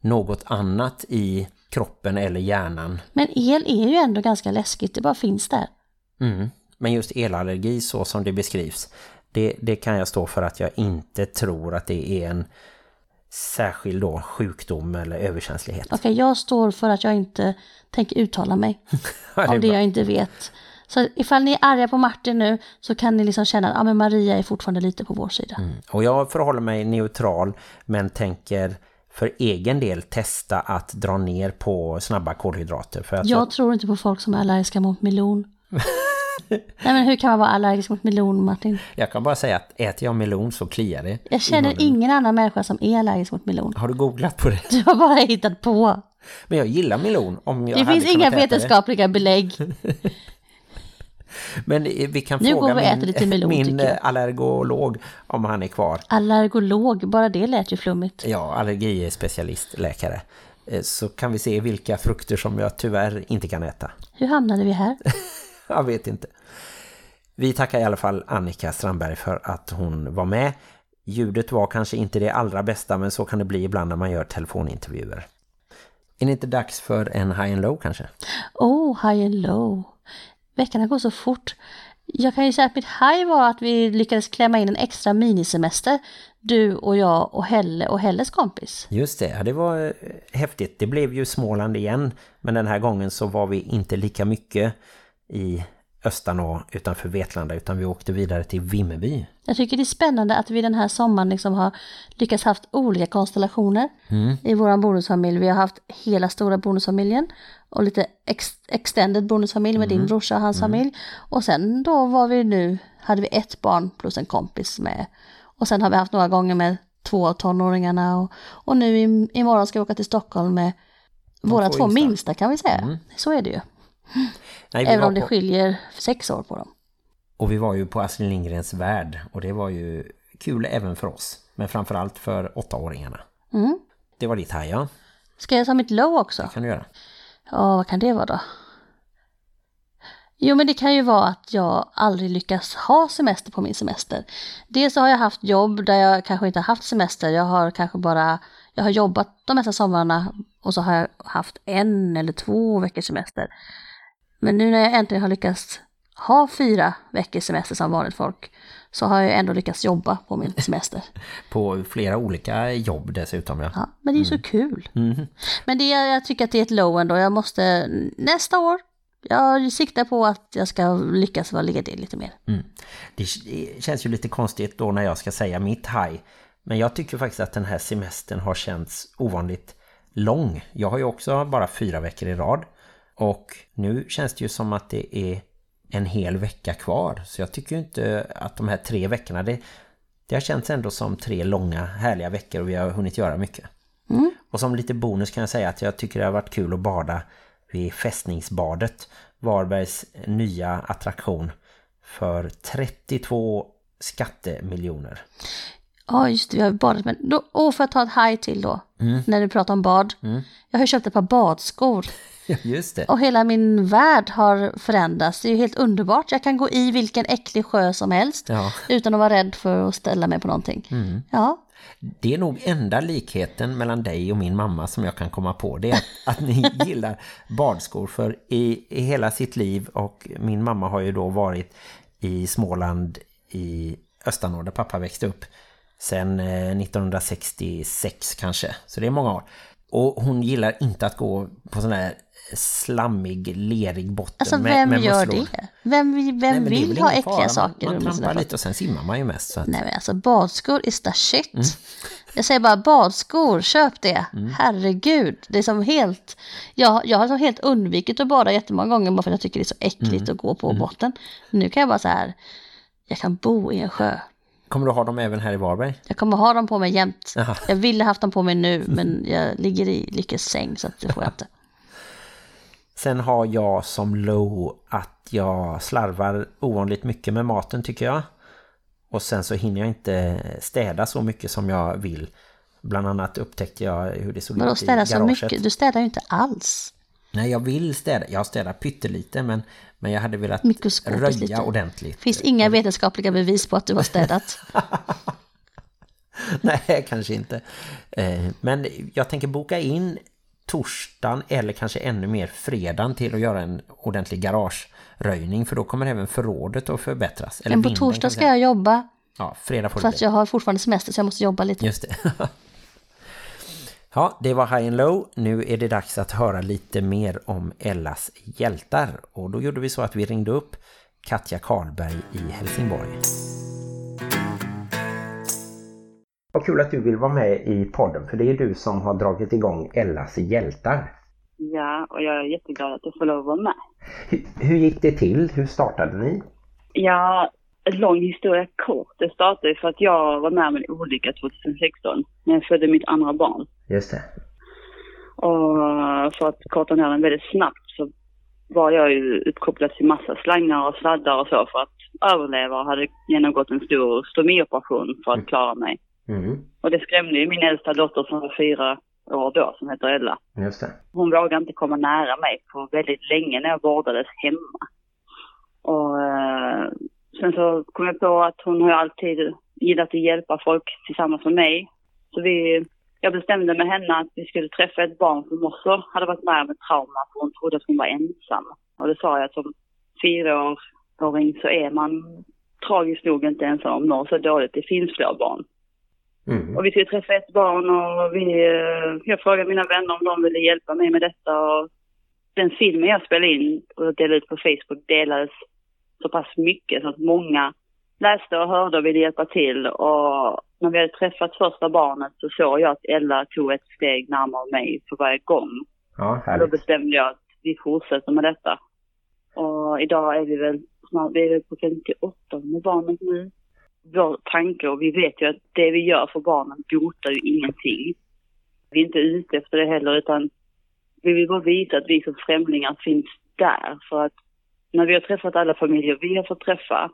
något annat i kroppen eller hjärnan. Men el är ju ändå ganska läskigt, det bara finns där. Mm. Men just elallergi så som det beskrivs det, det kan jag stå för att jag inte tror att det är en särskild då sjukdom eller överkänslighet. Okej, jag står för att jag inte tänker uttala mig Ja, om det jag inte vet. Så ifall ni är arga på Martin nu så kan ni liksom känna att ja, men Maria är fortfarande lite på vår sida. Och jag förhåller mig neutral men tänker för egen del testa att dra ner på snabba kolhydrater. För att Jag tror inte på folk som är allergiska mot melon. Nej men hur kan man vara allergisk mot melon Martin? jag kan bara säga att äter jag melon så kliar det. Jag känner ingen annan människa som är allergisk mot melon. Har du googlat på det? Du har bara hittat på. Men jag gillar melon. Om jag Det finns inga äta det. vetenskapliga belägg. Men vi kan Nu fråga går vi min, min eh, allergolog om han är kvar. Allergolog, bara det lät ju flummigt. Ja, allergispecialist, läkare. Eh, Så kan vi se vilka frukter som jag tyvärr inte kan äta. Hur hamnade vi här? Jag vet inte. Vi tackar i alla fall Annika Strandberg för att hon var med. Ljudet var kanske inte det allra bästa men så kan det bli ibland när man gör telefonintervjuer. Är det inte dags för en high and low kanske? Oh, high and low. Veckorna går så fort. Jag kan ju säga att mitt high var att vi lyckades klämma in en extra minisemester. Du och jag och Helle och Helles kompis. Just det, ja, det var eh, häftigt. Det blev ju Småland igen. Men den här gången så var vi inte lika mycket i Östanå utanför Vetlanda utan vi åkte vidare till Vimmerby. Jag tycker det är spännande att vi den här sommaren liksom har lyckats haft olika konstellationer i vår bonusfamilj. Vi har haft hela stora bonusfamiljen och lite ex extended bonusfamilj med din brorsa och hans familj. Och sen då var vi nu, hade vi ett barn plus en kompis med. Och sen har vi haft några gånger med två av tonåringarna och, och nu i, imorgon ska vi åka till Stockholm med våra två minsta kan vi säga. Så är det ju. Nej, Även om det på, skiljer sex år på dem. och vi var ju på Astrid Lindgrens värld och det var ju kul även för oss. Men framförallt för åttaåringarna. Mm. Det var ditt här, ja. Ska jag ta mitt low också? kan du göra. Ja, vad kan det vara då? Jo, men det kan ju vara att jag aldrig lyckas ha semester på min semester. Dels har jag haft jobb där jag kanske inte har haft semester. Jag har kanske bara, jag har jobbat de mesta somrarna och så har jag haft en eller två veckors semester. Men nu när jag äntligen har lyckats ha fyra veckors semester som vanligt folk så har jag ändå lyckats jobba på min semester. På flera olika jobb dessutom, ja. Ja, men det är ju så kul. Men det, jag tycker att det är ett low ändå. Jag måste nästa år, jag siktar på att jag ska lyckas vara ledig lite mer. Det känns ju lite konstigt då när jag ska säga mitt high. Men jag tycker faktiskt att den här semestern har känts ovanligt lång. Jag har ju också bara fyra veckor i rad. Och nu känns det ju som att det är en hel vecka kvar. Så jag tycker inte att de här tre veckorna, det, det har känts ändå som tre långa härliga veckor och vi har hunnit göra mycket. Och som lite bonus kan jag säga att jag tycker det har varit kul att bada vid fästningsbadet. Varbergs nya attraktion för 32 skattemiljoner. Ja, just det, vi har badat med... Då, åh, får jag ta ett high till då? När du pratar om bad. Jag har köpt ett par badskor. Just det. Och hela min värld har förändrats. Det är ju helt underbart. Jag kan gå i vilken äcklig sjö som helst. Ja. Utan att vara rädd för att ställa mig på någonting. Ja, Det är nog enda likheten mellan dig och min mamma som jag kan komma på. Det är att, att ni gillar badskor för i, i hela sitt liv och min mamma har ju då varit i Småland i Östanå där pappa växte upp sen eh, 1966 kanske. Så det är många år. Och hon gillar inte att gå på sån här slammig, lerig botten alltså vem med gör det? Vem, vem Nej, men det vill ha äckliga fara. saker? Man, man trampar lite och sen simmar man ju mest. Att, Nej men alltså badskor is the shit. Mm. Jag säger bara badskor, köp det. Herregud, det är som helt... Jag, jag har som helt undvikit att bada jättemånga gånger bara för att jag tycker det är så äckligt Mm. att gå på botten. Nu kan jag bara så här, jag kan bo i en sjö. Kommer du ha dem även här i Varberg? Jag kommer ha dem på mig jämt. Jaha. Jag ville haft dem på mig nu men jag ligger i Lyckes säng så att det får jag inte. Sen har jag som low att jag slarvar ovanligt mycket med maten tycker jag. Och sen så hinner jag inte städa så mycket som jag vill. Bland annat upptäckte jag hur det såg ut i städa så garaget. mycket? Du städar ju inte alls. Nej, jag vill städa. Jag städar pyttelite men, men jag hade velat röja lite. ordentligt. Finns inga vetenskapliga bevis på att du har städat. Nej, kanske inte. Eh, Men jag tänker boka in torsdagen eller kanske ännu mer fredagen till att göra en ordentlig garageröjning för då kommer även förrådet att förbättras. Eller Men på vinden, torsdag ska jag jobba. Ja, fredag får det Fast bli. jag har fortfarande semester så jag måste jobba lite. Just det. ja, det var High and Low. Nu är det dags att höra lite mer om Ellas hjältar. Och då gjorde vi så att vi ringde upp Katja Karlberg i Helsingborg. Vad kul att du vill vara med i podden, för det är du som har dragit igång Ellas hjältar. Ja, och jag är jätteglad att jag får lov att vara med. Hur, hur gick det till? Hur startade ni? Ja, lång historia kort. Det startade för att jag var med om en olycka 2016 när jag födde mitt andra barn. Just det. Och för att korta ner den väldigt snabbt så var jag ju uppkopplad till massa slangar och sladdar och så för att överleva och hade genomgått en stor stomioperation för att klara mig. Mm, Och det skrämde ju min äldsta dotter som var fyra år då, som heter Ella. just det. Hon vågade inte komma nära mig på väldigt länge när jag vårdades hemma. Och eh, sen så kom jag på att hon har alltid gillat att hjälpa folk tillsammans med mig. Så vi jag bestämde med henne att vi skulle träffa ett barn som också hade varit med om ett trauma för hon trodde att hon var ensam. Och det sa jag att som fyraåring så är man tragiskt nog inte ensam om något så dåligt. Det finns fler barn. Mm. Och vi skulle träffa ett barn och vi, eh, jag frågade mina vänner om de ville hjälpa mig med detta. Och den filmen jag spelade in och delade ut på Facebook delades så pass mycket så att många läste och hörde och ville hjälpa till. Och när vi hade träffat första barnet så såg jag att Ella tog ett steg närmare mig för varje gång. Ja, Då härligt. bestämde jag att vi fortsätter med detta. Och idag är vi väl snart, vi är väl på 58 med barnet nu. Vår tanke, och vi vet ju att det vi gör för barnen botar ju ingenting. Vi är inte ute efter det heller utan vi vill bara visa att vi som främlingar finns där. För att när vi har träffat alla familjer vi har fått träffa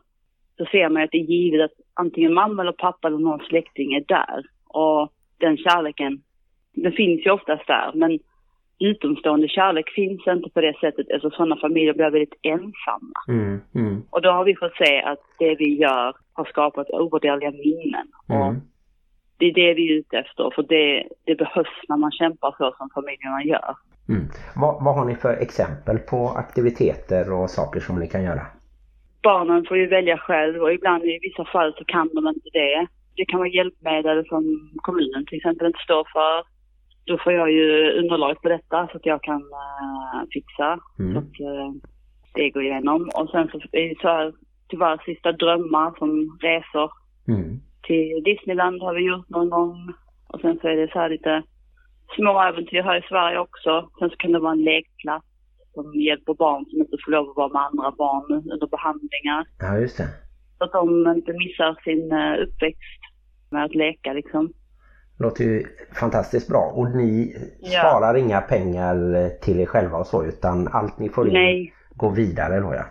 så ser man att det är givet att antingen mamma eller pappa eller någon släkting är där. Och den kärleken, den finns ju oftast där. Men utomstående kärlek finns inte på det sättet eftersom sådana familjer blir väldigt ensamma. Mm, mm, Och då har vi fått se att det vi gör har skapat ovärderliga minnen. Och mm. Det är det vi är ute efter, för det, det behövs när man kämpar så som familjerna gör. Mm. Vad, vad har ni för exempel på aktiviteter och saker som ni kan göra? Barnen får ju välja själv och ibland i vissa fall så kan de inte det. Det kan vara hjälpmedel som kommunen till exempel inte står för. Då får jag ju underlag på detta så att jag kan eh, fixa. Så Mm. att eh, det går igenom. Och sen så är det så här, tyvärr sista drömmar som resor Mm. Till Disneyland har vi gjort någon gång. Och sen så är det så här lite små äventyr här i Sverige också. Sen så kan det vara en lekplats som hjälper barn som inte får lov att vara med andra barn under behandlingar. Ja, just det. Så att de inte missar sin eh, uppväxt med att leka liksom. Låter ju fantastiskt bra. Och ni Ja. sparar inga pengar eh, till er själva och så utan allt ni får in Nej, går vidare då ja.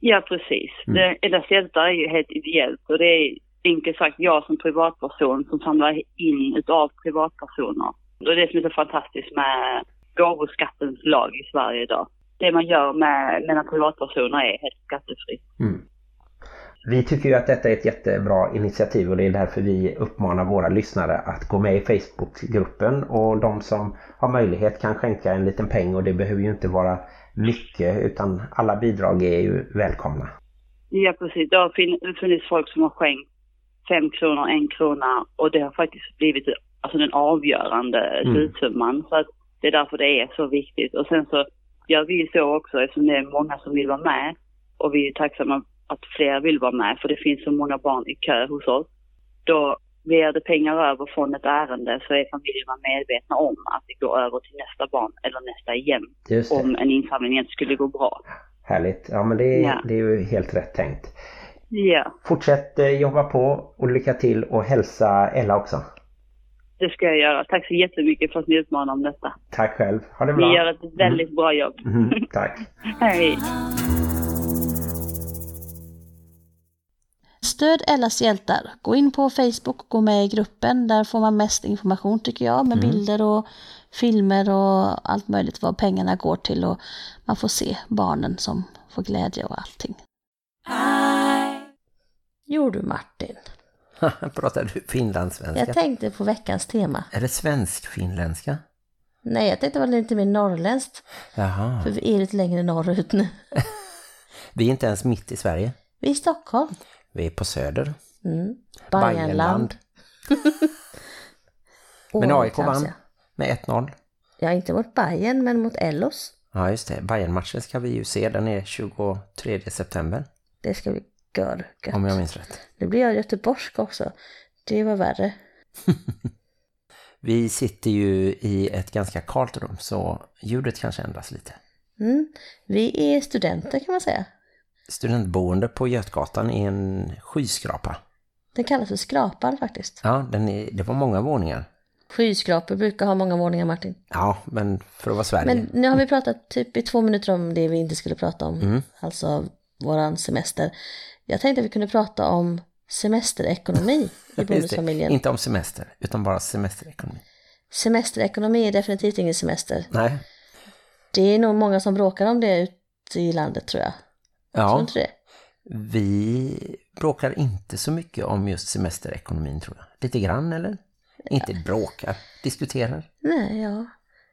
ja precis. Mm. Det, Ella Hjältar är ju helt ideellt och det är enkelt sagt jag som privatperson som samlar in utav privatpersoner. Det är det som är så fantastiskt med gåvoskattens lag i Sverige idag. Det man gör med mellan privatpersoner är helt skattefritt. Mm. Vi tycker ju att detta är ett jättebra initiativ och det är därför vi uppmanar våra lyssnare att gå med i Facebookgruppen och de som har möjlighet kan skänka en liten peng och det behöver ju inte vara mycket utan alla bidrag är ju välkomna. Ja precis, det har funnits folk som har skänkt fem kronor, en krona och det har faktiskt blivit alltså, den avgörande Mm. slutsumman. Så att det är därför det är så viktigt. Och sen så gör vi så också eftersom det är många som vill vara med och vi är tacksamma att fler vill vara med för det finns så många barn i kö hos oss. Då blir det pengar över från ett ärende så är familjerna medvetna om att det går över till nästa barn eller nästa igen om en insamling inte skulle gå bra. Härligt. Ja men det är, Ja. det är ju helt rätt tänkt. Ja, Fortsätt eh, jobba på och lycka till och hälsa Ella också. det ska jag göra. Tack så jättemycket för att ni utmanar om detta. Tack själv. Ha det bra. Ni gör ett väldigt bra jobb. Mm, tack. Hej! Stöd Ellas hjältar. Gå in på Facebook och gå med i gruppen. Där får man mest information tycker jag med bilder och filmer och allt möjligt vad pengarna går till och man får se barnen som får glädje och allting. Jo du Martin, Pratar du finlandssvenska? jag tänkte på veckans tema. Är det svensk-finländska? Nej, jag tänkte det var lite mer norrländskt. Jaha. För vi är lite längre norrut nu. Vi är inte ens mitt i Sverige. Vi är i Stockholm. Vi är på söder. Mm. Bayernland. Bajenland. Men AIK vann med 1-0. Ja, inte mot Bayern men mot Ellos. Ja just det, Bayern-matchen ska vi ju se. Den är 23 september. Det ska vi göra. gött. Om jag minns rätt. Nu blir jag göteborgsk också. Det var värre. Vi sitter ju i ett ganska kalt rum så ljudet kanske ändras lite. Mm. Vi är studenter kan man säga. Studentboende på Götgatan är en skyskrapa. Den kallas för skrapan faktiskt. Ja, den är, det var många våningar. Skyskrapor brukar ha många våningar Martin. Ja, men för att vara Sverige. Men nu har vi pratat typ i två minuter om det vi inte skulle prata om. Mm. Alltså våran semester. Jag tänkte att vi kunde prata om semesterekonomi i bonusfamiljen. Inte om semester, utan bara semesterekonomi. Semesterekonomi är definitivt ingen semester. Nej. Det är nog många som bråkar om det ute i landet tror jag. Tror Ja, inte det? vi bråkar inte så mycket om just semesterekonomin tror jag. Lite grann eller? Inte bråkar, diskuterar. Nej, ja.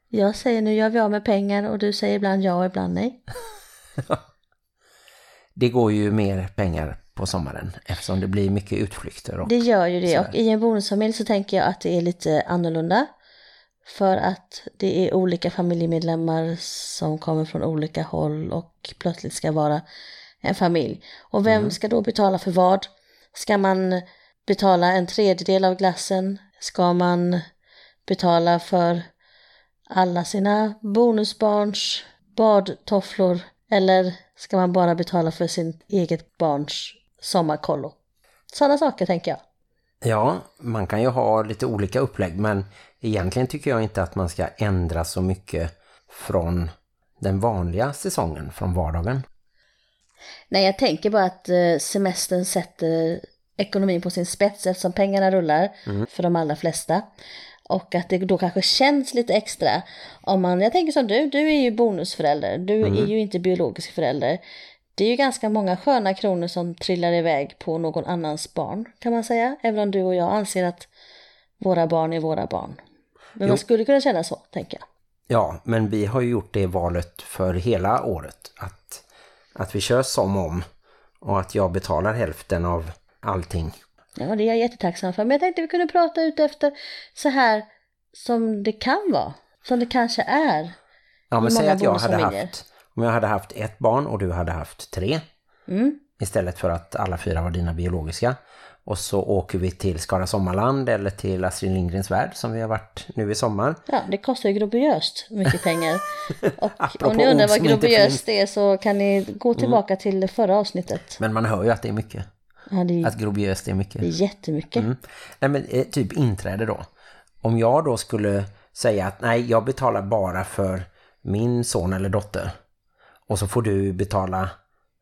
Jag säger nu gör vi av med pengar och du säger ibland ja och ibland nej. Det går ju mer pengar på sommaren eftersom det blir mycket utflykter. Och... Det gör ju det sådär. och i en bonusfamilj så tänker jag att det är lite annorlunda. För att det är olika familjemedlemmar som kommer från olika håll och plötsligt ska vara en familj. Och vem ska då betala för vad? Ska man betala en tredjedel av glassen? Ska man betala för alla sina bonusbarns badtofflor? Eller ska man bara betala för sin eget barns sommarkollo? Sådana saker tänker jag. Ja, man kan ju ha lite olika upplägg men egentligen tycker jag inte att man ska ändra så mycket från den vanliga säsongen, från vardagen. Nej, jag tänker bara att eh, semestern sätter ekonomin på sin spets eftersom pengarna rullar för de allra flesta. Och att det då kanske känns lite extra om man, jag tänker som du, du är ju bonusförälder, du är ju inte biologisk förälder. Det är ju ganska många sköna kronor som trillar iväg på någon annans barn kan man säga. Även om du och jag anser att våra barn är våra barn. Men Jo. man skulle kunna känna så, tänker jag. Ja, men vi har ju gjort det valet för hela året. Att, att vi kör som om och att jag betalar hälften av allting. Ja, det är jag jättetacksam för. Men jag tänkte vi kunde prata ut efter så här som det kan vara. Som det kanske är. Ja, men säg att jag hade haft, om jag hade haft ett barn och du hade haft tre. Mm. Istället för att alla fyra var dina biologiska. Och så åker vi till Skara Sommarland eller till Astrid Lindgrens värld som vi har varit nu i sommar. Ja, det kostar ju grobiöst mycket pengar. Och om ni undrar vad grobiöst är så kan ni gå tillbaka till det förra avsnittet. Men man hör ju att det är mycket. Ja, det är, Att grobiöst är mycket. det är jättemycket. Mm. Nej men eh, typ inträde då. Om jag då skulle säga att nej jag betalar bara för min son eller dotter. Och så får du betala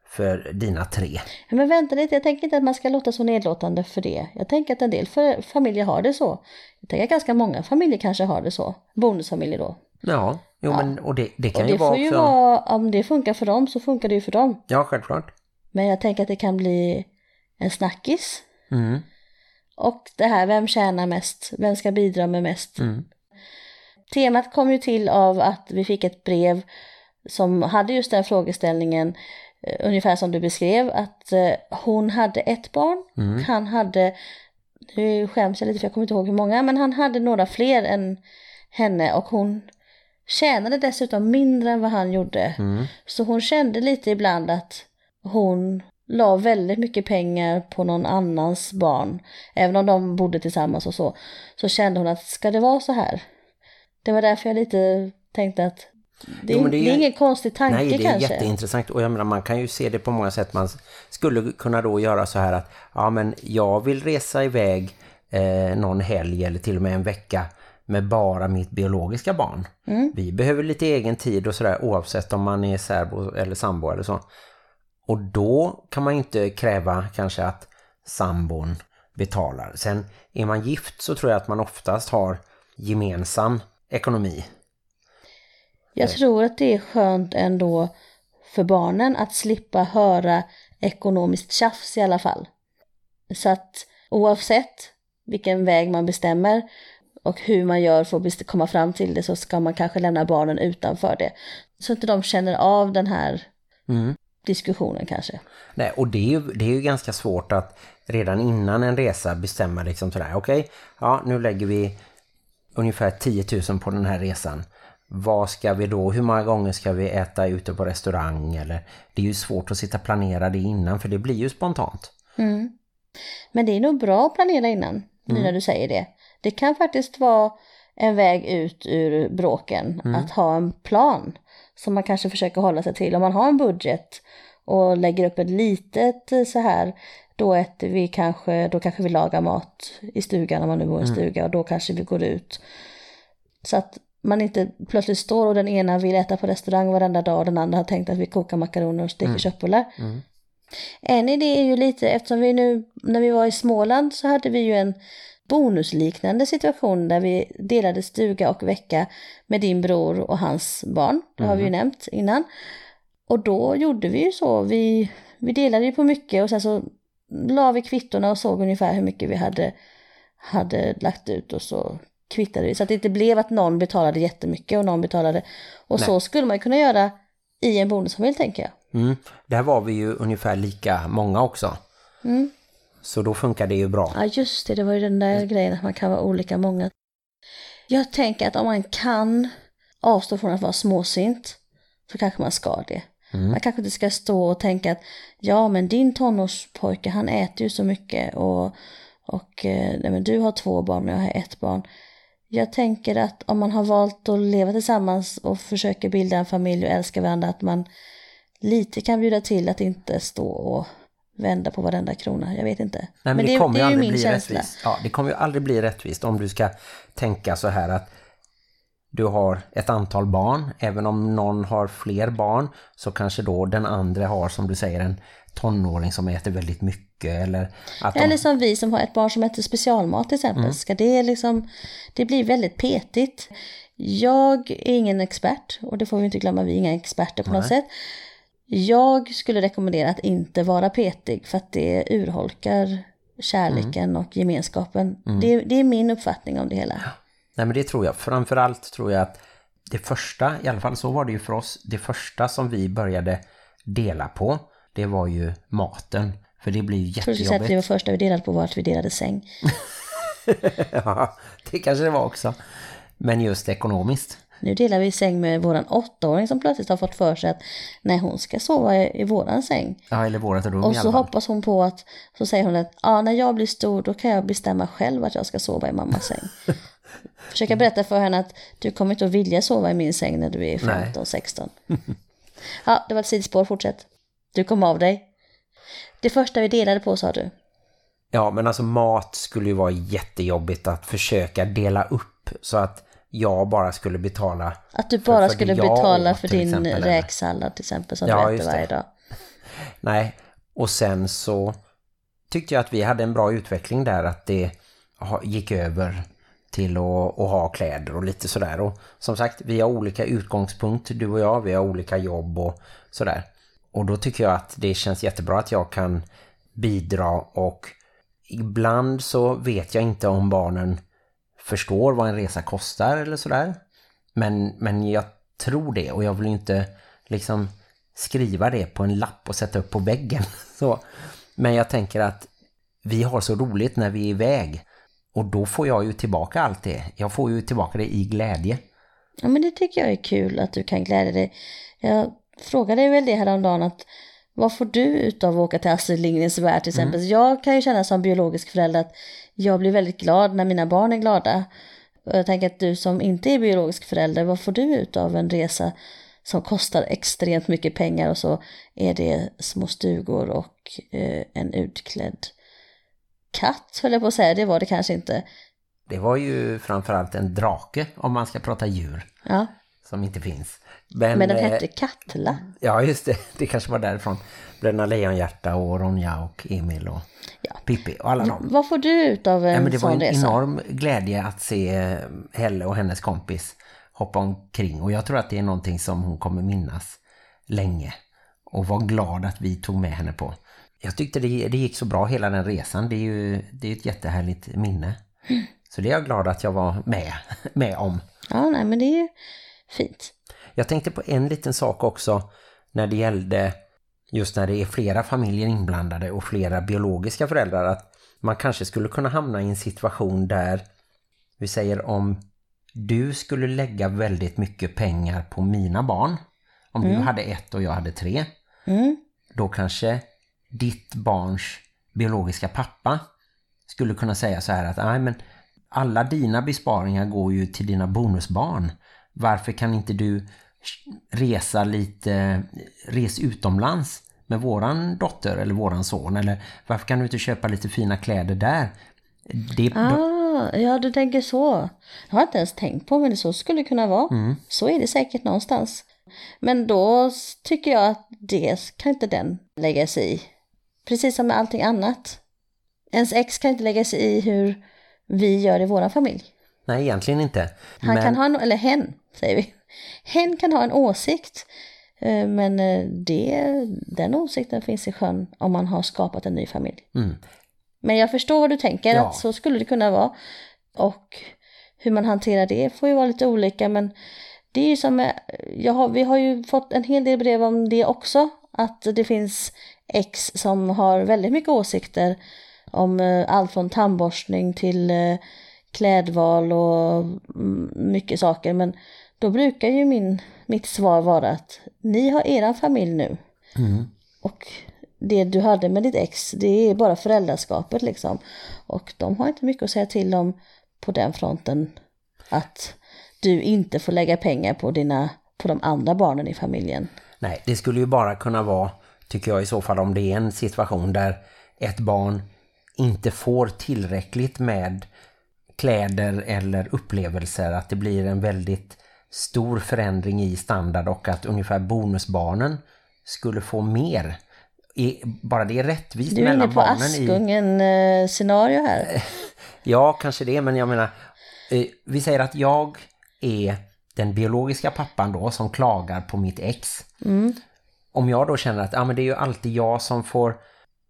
för dina tre. Ja, Men vänta lite, jag tänker inte att man ska låta så nedlåtande för det. Jag tänker att en del familjer har det så. Jag tänker att ganska många familjer kanske har det så. Bonusfamiljer då. Ja, jo men och det, det kan Och ju det vara får ju också... vara, om det funkar för dem så funkar det ju för dem. Ja, självklart. Men jag tänker att det kan bli en snackis. Mm. Och det här, vem tjänar mest? Vem ska bidra med mest? Mm. Temat kom ju till av att vi fick ett brev som hade just den frågeställningen, eh, ungefär som du beskrev, att eh, hon hade ett barn, Mm. han hade, nu skäms jag lite för jag kommer inte ihåg hur många, men han hade några fler än henne och hon tjänade dessutom mindre än vad han gjorde. Mm. Så hon kände lite ibland att hon la väldigt mycket pengar på någon annans barn. Även om de bodde tillsammans och så. Så kände hon att ska det vara så här? Det var därför jag lite tänkte att det, Jo, det, det är ju- ingen konstig tanke Nej, det är kanske. jätteintressant och jag menar, man kan ju se det på många sätt. Man skulle kunna då göra så här att ja men jag vill resa iväg eh, någon helg eller till och med en vecka med bara mitt biologiska barn. Mm. Vi behöver lite egen tid och sådär oavsett om man är särbo eller sambo eller så. Och då kan man inte kräva kanske att sambon betalar. Sen är man gift så tror jag att man oftast har gemensam ekonomi. Jag tror att det är skönt ändå för barnen att slippa höra ekonomiskt tjafs i alla fall. Så att oavsett vilken väg man bestämmer och hur man gör för att komma fram till det så ska man kanske lämna barnen utanför det. Så att de känner av den här Mm. Diskussionen kanske. Nej, och det är, ju, det är ju ganska svårt att redan innan en resa bestämma liksom sådär, okej, ja nu lägger vi ungefär 10 000 på den här resan. Vad ska vi då, hur många gånger ska vi äta ute på restaurang eller det är ju svårt att sitta och planera det innan för det blir ju spontant. Mm. Men det är nog bra att planera innan, nu när du säger det. Det kan faktiskt vara en väg ut ur bråken, att ha en plan som man kanske försöker hålla sig till. Om man har en budget och lägger upp ett litet eh, så här, då äter vi kanske, då kanske vi lagar mat i stugan om man nu bor i en stuga och då kanske vi går ut. Så att man inte plötsligt står och den ena vill äta på restaurang varenda dag och den andra har tänkt att vi kokar makaroner och steker köttbullar. En idé är ju lite, eftersom vi nu, när vi var i Småland så hade vi ju en bonusliknande situation där vi delade stuga och vecka med din bror och hans barn. Det har vi ju nämnt innan. Och då gjorde vi ju så, vi, vi delade ju på mycket och sen så la vi kvittorna och såg ungefär hur mycket vi hade hade lagt ut och så kvittade vi. Så att det inte blev att någon betalade jättemycket och någon betalade. Och så skulle man kunna göra i en bonusfamilj tänker jag. Mm. Där var vi ju ungefär lika många också. Mm. Så då funkar det ju bra. Ja just det, det var ju den där grejen att man kan vara olika många. Jag tänker att om man kan avstå från att vara småsint så kanske man ska det. Man kanske inte ska stå och tänka att ja men din tonårspojke han äter ju så mycket och, och eh, nej, men du har två barn och jag har ett barn. Jag tänker att om man har valt att leva tillsammans och försöker bilda en familj och älska varandra att man lite kan bjuda till att inte stå och vända på varenda krona. Jag vet inte. Nej, men, det, kommer ju är aldrig bli känsla. rättvist. Ja, det kommer ju aldrig bli rättvist om du ska tänka så här att du har ett antal barn. Även om någon har fler barn så kanske då den andra har som du säger en tonåring som äter väldigt mycket. Eller, att de, Eller som vi som har ett barn som äter specialmat till exempel. Ska det liksom, det blir väldigt petigt. Jag är ingen expert och det får vi inte glömma, vi är inga experter på något sätt. Jag skulle rekommendera att inte vara petig för att det urholkar kärleken och gemenskapen. Det, det är min uppfattning om det hela. Nej men det tror jag. Framförallt tror jag att det första, i alla fall så var det ju för oss, det första som vi började dela på, det var ju maten. För det blir ju Jag tror att det var jättejobbigt. första vi delade på var att vi delade säng. ja, det kanske det var också. Men just ekonomiskt. Nu delar vi säng med våran åttaåring som plötsligt har fått för sig att när hon ska sova i, i våran säng. Ja, eller vårat rum Och i så fall. hoppas hon på att, så säger hon att ja, när jag blir stor då kan jag bestämma själv att jag ska sova i mammas säng. Försöka berätta för henne att du kommer inte att vilja sova i min säng när du är Nej. 15-16. Ja, det var ett sidospår, fortsätt. Du kom av dig. Det första vi delade på sa du. Ja, men alltså mat skulle ju vara jättejobbigt att försöka dela upp så att jag bara skulle betala. Att du bara för skulle betala åt, för din exempel, räksallad till exempel som Ja, du äter varje dag. Nej, och sen så tyckte jag att vi hade en bra utveckling där att det gick över till att, att ha kläder och lite sådär. Och som sagt, vi har olika utgångspunkt, du och jag, vi har olika jobb och sådär. Och då tycker jag att det känns jättebra att jag kan bidra och ibland så vet jag inte om barnen förstår vad en resa kostar eller sådär. Men, men jag tror det och jag vill inte liksom skriva det på en lapp och sätta upp på väggen. Så. Men jag tänker att vi har så roligt när vi är iväg och då får jag ju tillbaka allt det. Jag får ju tillbaka det i glädje. Ja men det tycker jag är kul att du kan glädja dig. Jag frågade dig väl det häromdagen att vad får du ut av att åka till Astrid Lindgrens värld till exempel? Jag kan ju känna som biologisk förälder att jag blir väldigt glad när mina barn är glada. Och jag tänker att du som inte är biologisk förälder, vad får du ut av en resa som kostar extremt mycket pengar och så är det små stugor och eh, en utklädd katt höll jag på att säga, det var det kanske inte. Det var ju framförallt en drake om man ska prata djur Ja, som inte finns. Men, men den eh, hette Katla. Ja just det, det kanske var därifrån. Bröderna Lejonhjärta och Ronja och Emil och Ja. Pippi och alla dem. Vad får du ut av en Ja, det var en resa? enorm glädje att se eh, Helle och hennes kompis hoppa omkring. Och jag tror att det är någonting som hon kommer minnas länge. Och var glad att vi tog med henne på. Jag tyckte det, det gick så bra hela den resan. Det är ju det är ett jättehärligt minne. Så det är jag glad att jag var med, med om. Ja, nej men det är ju fint. Jag tänkte på en liten sak också när det gällde just när det är flera familjer inblandade och flera biologiska föräldrar att man kanske skulle kunna hamna i en situation där vi säger om du skulle lägga väldigt mycket pengar på mina barn om du hade ett och jag hade tre Mm. då kanske ditt barns biologiska pappa skulle kunna säga så här att nej men alla dina besparingar går ju till dina bonusbarn. Varför kan inte du resa lite res utomlands med våran dotter eller våran son eller varför kan du inte köpa lite fina kläder där? Det, Ah, ja, du tänker så. Jag har inte ens tänkt på men det så skulle det kunna vara. Mm. Så är det säkert någonstans. Men då tycker jag att det kan inte den lägga sig i. Precis som med allting annat. Ens ex kan inte lägga sig i hur vi gör i våra familj. nej egentligen inte. Han Men- kan ha en, eller hen säger vi. Hen kan ha en åsikt. eh, Men eh, det, den åsikten finns i sjön om man har skapat en ny familj. Mm. Men jag förstår vad du tänker, Ja. att så skulle det kunna vara. Och hur man hanterar det får ju vara lite olika, men det är ju som, jag har, vi har ju fått en hel del brev om det också, att det finns ex som har väldigt mycket åsikter om eh, allt från tandborstning till eh, klädval och mm, mycket saker, men då brukar ju min, mitt svar vara att ni har eran familj nu. Och det du hade med ditt ex, det är bara föräldraskapet liksom. Och de har inte mycket att säga till om på den fronten att du inte får lägga pengar på dina på de andra barnen i familjen. Nej, det skulle ju bara kunna vara, tycker jag i så fall, om det är en situation där ett barn inte får tillräckligt med kläder eller upplevelser, att det blir en väldigt stor förändring i standard och att ungefär bonusbarnen skulle få mer. Bara det är rättvist Du är inne mellan på barnen i... Eh, scenario här. Ja, kanske det, men jag menar, eh, vi säger att jag är den biologiska pappan då som klagar på mitt ex. Om jag då känner att ja, men det är ju alltid jag som får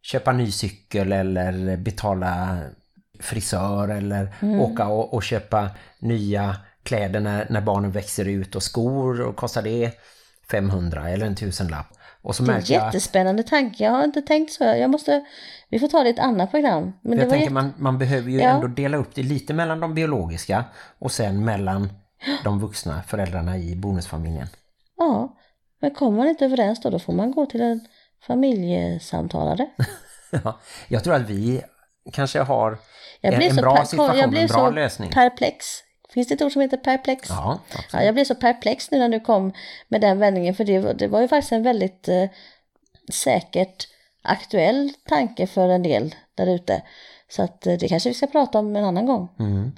köpa ny cykel eller betala frisör eller åka och, och köpa nya kläder när, när barnen växer ut och skor och kostar det 500 eller en tusenlapp. Och så Det är en jättespännande tanke. Jag har inte tänkt så. Jag måste, vi får ta det i ett annat program. Men jag tänker jätte... man, man behöver ju Ja. ändå dela upp det lite mellan de biologiska och sen mellan de vuxna föräldrarna i bonusfamiljen. Ja, men kommer man inte överens då, då får man gå till en familjesamtalare. Ja, jag tror att vi kanske har Jag en, blev en så bra situation, jag blev en bra så lösning. perplex. Finns det ett ord som heter perplex? Ja, Ja, jag blev så perplex nu när du kom med den vändningen för det, var- det var ju faktiskt en väldigt eh, säkert aktuell tanke för en del där ute. Så att eh, det kanske vi ska prata om en annan gång. Mm.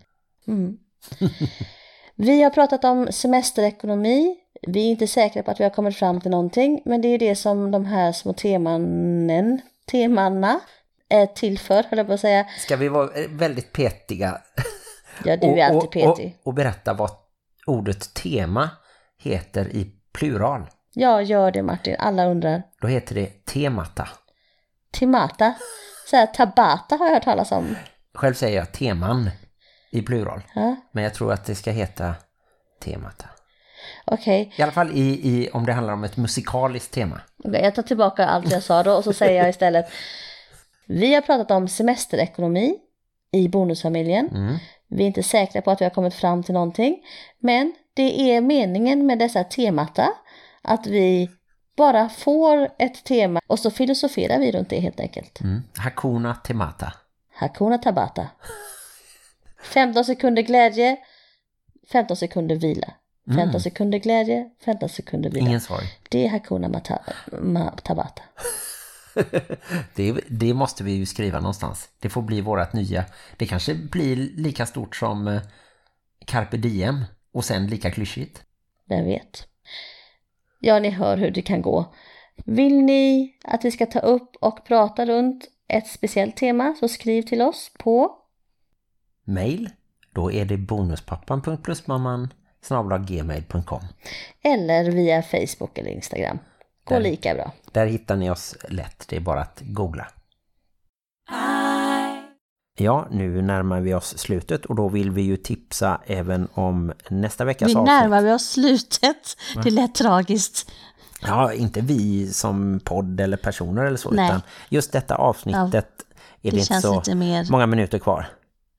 Mm. vi har pratat om semesterekonomi. Vi är inte säkra på att vi har kommit fram till någonting, men det är det som de här små temanen, temanna är till för, höll jag på att säga. Ska vi vara eh, väldigt petiga Ja, du är alltid petig. Och, och berätta vad ordet tema heter i plural. Ja, gör det Martin, alla undrar. Då heter det temata. Timata, så här, tabata har jag hört talas om. Själv säger jag teman i plural. Ja, Men jag tror att det ska heta temata. Okej, I alla fall i, i, om det handlar om ett musikaliskt tema. Okej, jag tar tillbaka allt jag sa då och så säger jag istället. Vi har pratat om semesterekonomi i bonusfamiljen. Mm. Vi är inte säkra på att vi har kommit fram till någonting. Men det är meningen med dessa temata att vi bara får ett tema och så filosoferar vi runt det helt enkelt. Mm. Hakuna temata. Hakuna Tabata. 15 sekunder glädje, 15 sekunder vila. 15 sekunder glädje, 15 sekunder vila. Ingen sorg. Det är Hakuna Mata, ma, Tabata. Det, det måste vi ju skriva någonstans. Det får bli vårat nya. Det kanske blir lika stort som eh, Carpe Diem och sen lika klyschigt. Vem vet? Ja, ni hör hur det kan gå. Vill ni att vi ska ta upp och prata runt ett speciellt tema så skriv till oss på Mail, då är det bonuspappan.plusmamman gmail.com. eller via Facebook eller Instagram. Går Där. lika bra. Där hittar ni oss lätt. Det är bara att googla. Ja, nu närmar vi oss slutet och då vill vi ju tipsa även om nästa veckas Vi avsnitt. närmar vi oss slutet. Det lät tragiskt. Ja, inte vi som podd eller personer eller så, Nej. utan just detta avsnittet är det, Det inte så många minuter kvar.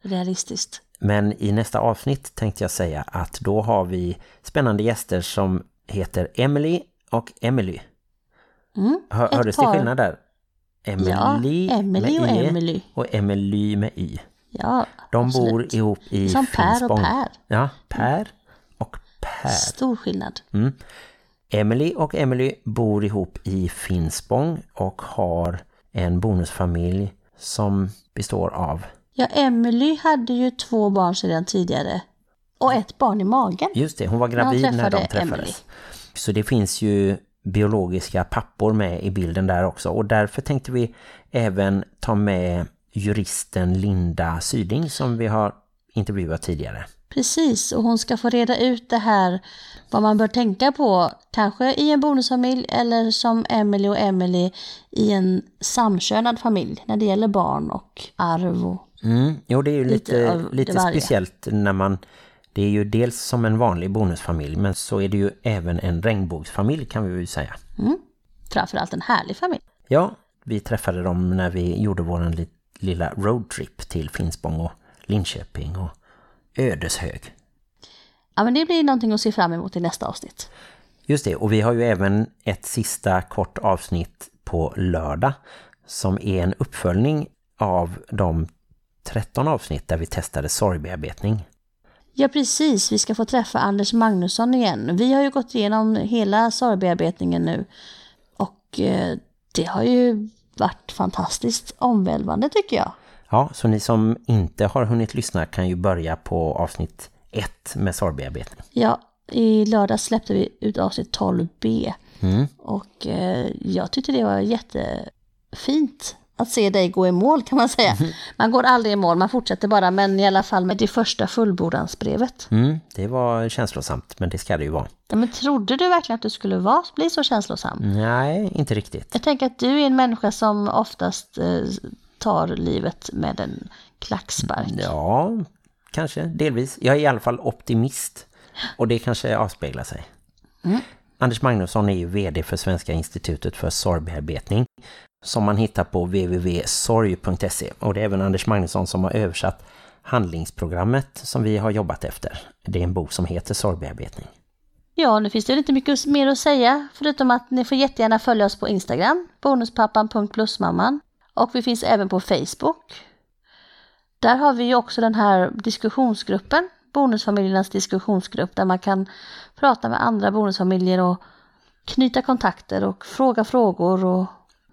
realistiskt. Men i nästa avsnitt tänkte jag säga att då har vi spännande gäster som heter Emily och Emily. Mm, Hör, hördes det par. skillnad där? Emily, Ja, Emily och Y Emily. och Emily med Y. Ja, De absolut. bor ihop i Som Per och Finspång. Per. Ja, Per och Per. Stor skillnad. Mm. Emily och Emily bor ihop i Finspång och har en bonusfamilj som består av, Ja, Emily hade ju två barn sedan tidigare. Och ett barn i magen. just det, hon var gravid när de träffade träffades. Emily. Så det finns ju biologiska pappor med i bilden där också och därför tänkte vi även ta med juristen Linda Syding som vi har intervjuat tidigare. Precis, och hon ska få reda ut det här vad man bör tänka på, kanske i en bonusfamilj eller som Emily och Emily i en samkönad familj när det gäller barn och arv och Mm. Jo, det är ju Lite lite, lite, speciellt när man... Det är ju dels som en vanlig bonusfamilj men så är det ju även en regnbågsfamilj kan vi ju säga. framförallt en härlig familj. Ja, vi träffade dem när vi gjorde vår li lilla roadtrip till Finspång och Linköping och Ödeshög. Ja, men det blir någonting att se fram emot i nästa avsnitt. Just det, och vi har ju även ett sista kort avsnitt på lördag som är en uppföljning av de 13 avsnitt där vi testade sorgbearbetning. Ja, precis. Vi ska få träffa Anders Magnusson igen. Vi har ju gått igenom hela sorgbearbetningen nu. Och eh, det har ju varit fantastiskt omvälvande tycker jag. Ja, så ni som inte har hunnit lyssna kan ju börja på avsnitt 1 med sorgbearbetning. Ja, i lördag släppte vi ut avsnitt 12b. Mm. Och eh, jag tyckte det var jättefint att se dig gå i mål kan man säga. Man går aldrig i mål, man fortsätter bara. Men i alla fall med det första fullbordansbrevet. Mm, det var känslosamt, men det ska det ju vara. Ja, men trodde du verkligen att du skulle vara, bli så känslosam? Nej, inte riktigt. Jag tänker att du är en människa som oftast eh, tar livet med en klackspark. Ja, kanske, delvis. Jag är i alla fall optimist. Och det kanske avspeglar sig. Anders Magnusson är ju vd för Svenska institutet för sorgbearbetning. Som man hittar på www.sorg.se. Och det är även Anders Magnusson som har översatt handlingsprogrammet som vi har jobbat efter. Det är en bok som heter Sorgbearbetning. Ja, nu finns det inte mycket mer att säga. Förutom att ni får jättegärna följa oss på Instagram. Bonuspappan.plusmamman. Och vi finns även på Facebook. Där har vi ju också den här diskussionsgruppen. Bonusfamiljernas diskussionsgrupp. Där man kan prata med andra bonusfamiljer och knyta kontakter och fråga frågor och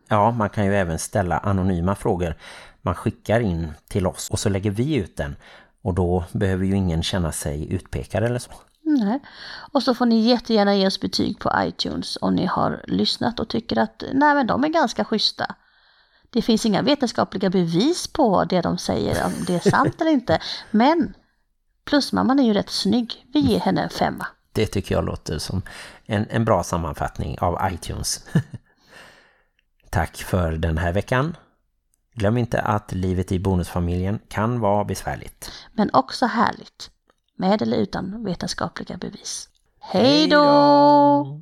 Ja, man kan ju även ställa anonyma frågor. Man skickar in till oss och så lägger vi ut den. Och då behöver ju ingen känna sig utpekad eller så. Nej. Och så får ni jättegärna ge oss betyg på iTunes om ni har lyssnat och tycker att nej, men de är ganska schyssta. Det finns inga vetenskapliga bevis på det de säger, om det är sant eller inte. Men plusmamman är ju rätt snygg. Vi ger henne en femma. Det tycker jag låter som en, en bra sammanfattning av iTunes. Tack för den här veckan. Glöm inte att livet i bonusfamiljen kan vara besvärligt. Men också härligt. Med eller utan vetenskapliga bevis. Hej då!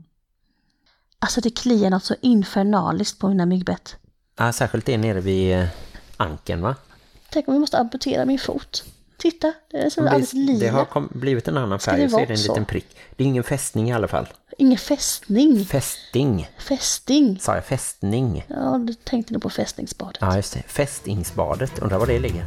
Alltså det kliar något så infernaliskt på mina myggbett. Ja, särskilt det nere vid ankeln va? Tänk om vi måste amputera min fot. Titta, det är så alldeles Det, det lila. har kom, blivit en annan färg det så är det en så? liten prick. Det är ingen fästning i alla fall. Ingen fästning. Fästing, Fästing. sa jag fästning. Ja, du tänkte nog på fästningsbadet. Ja just det, fästingsbadet, undrar var det ligger.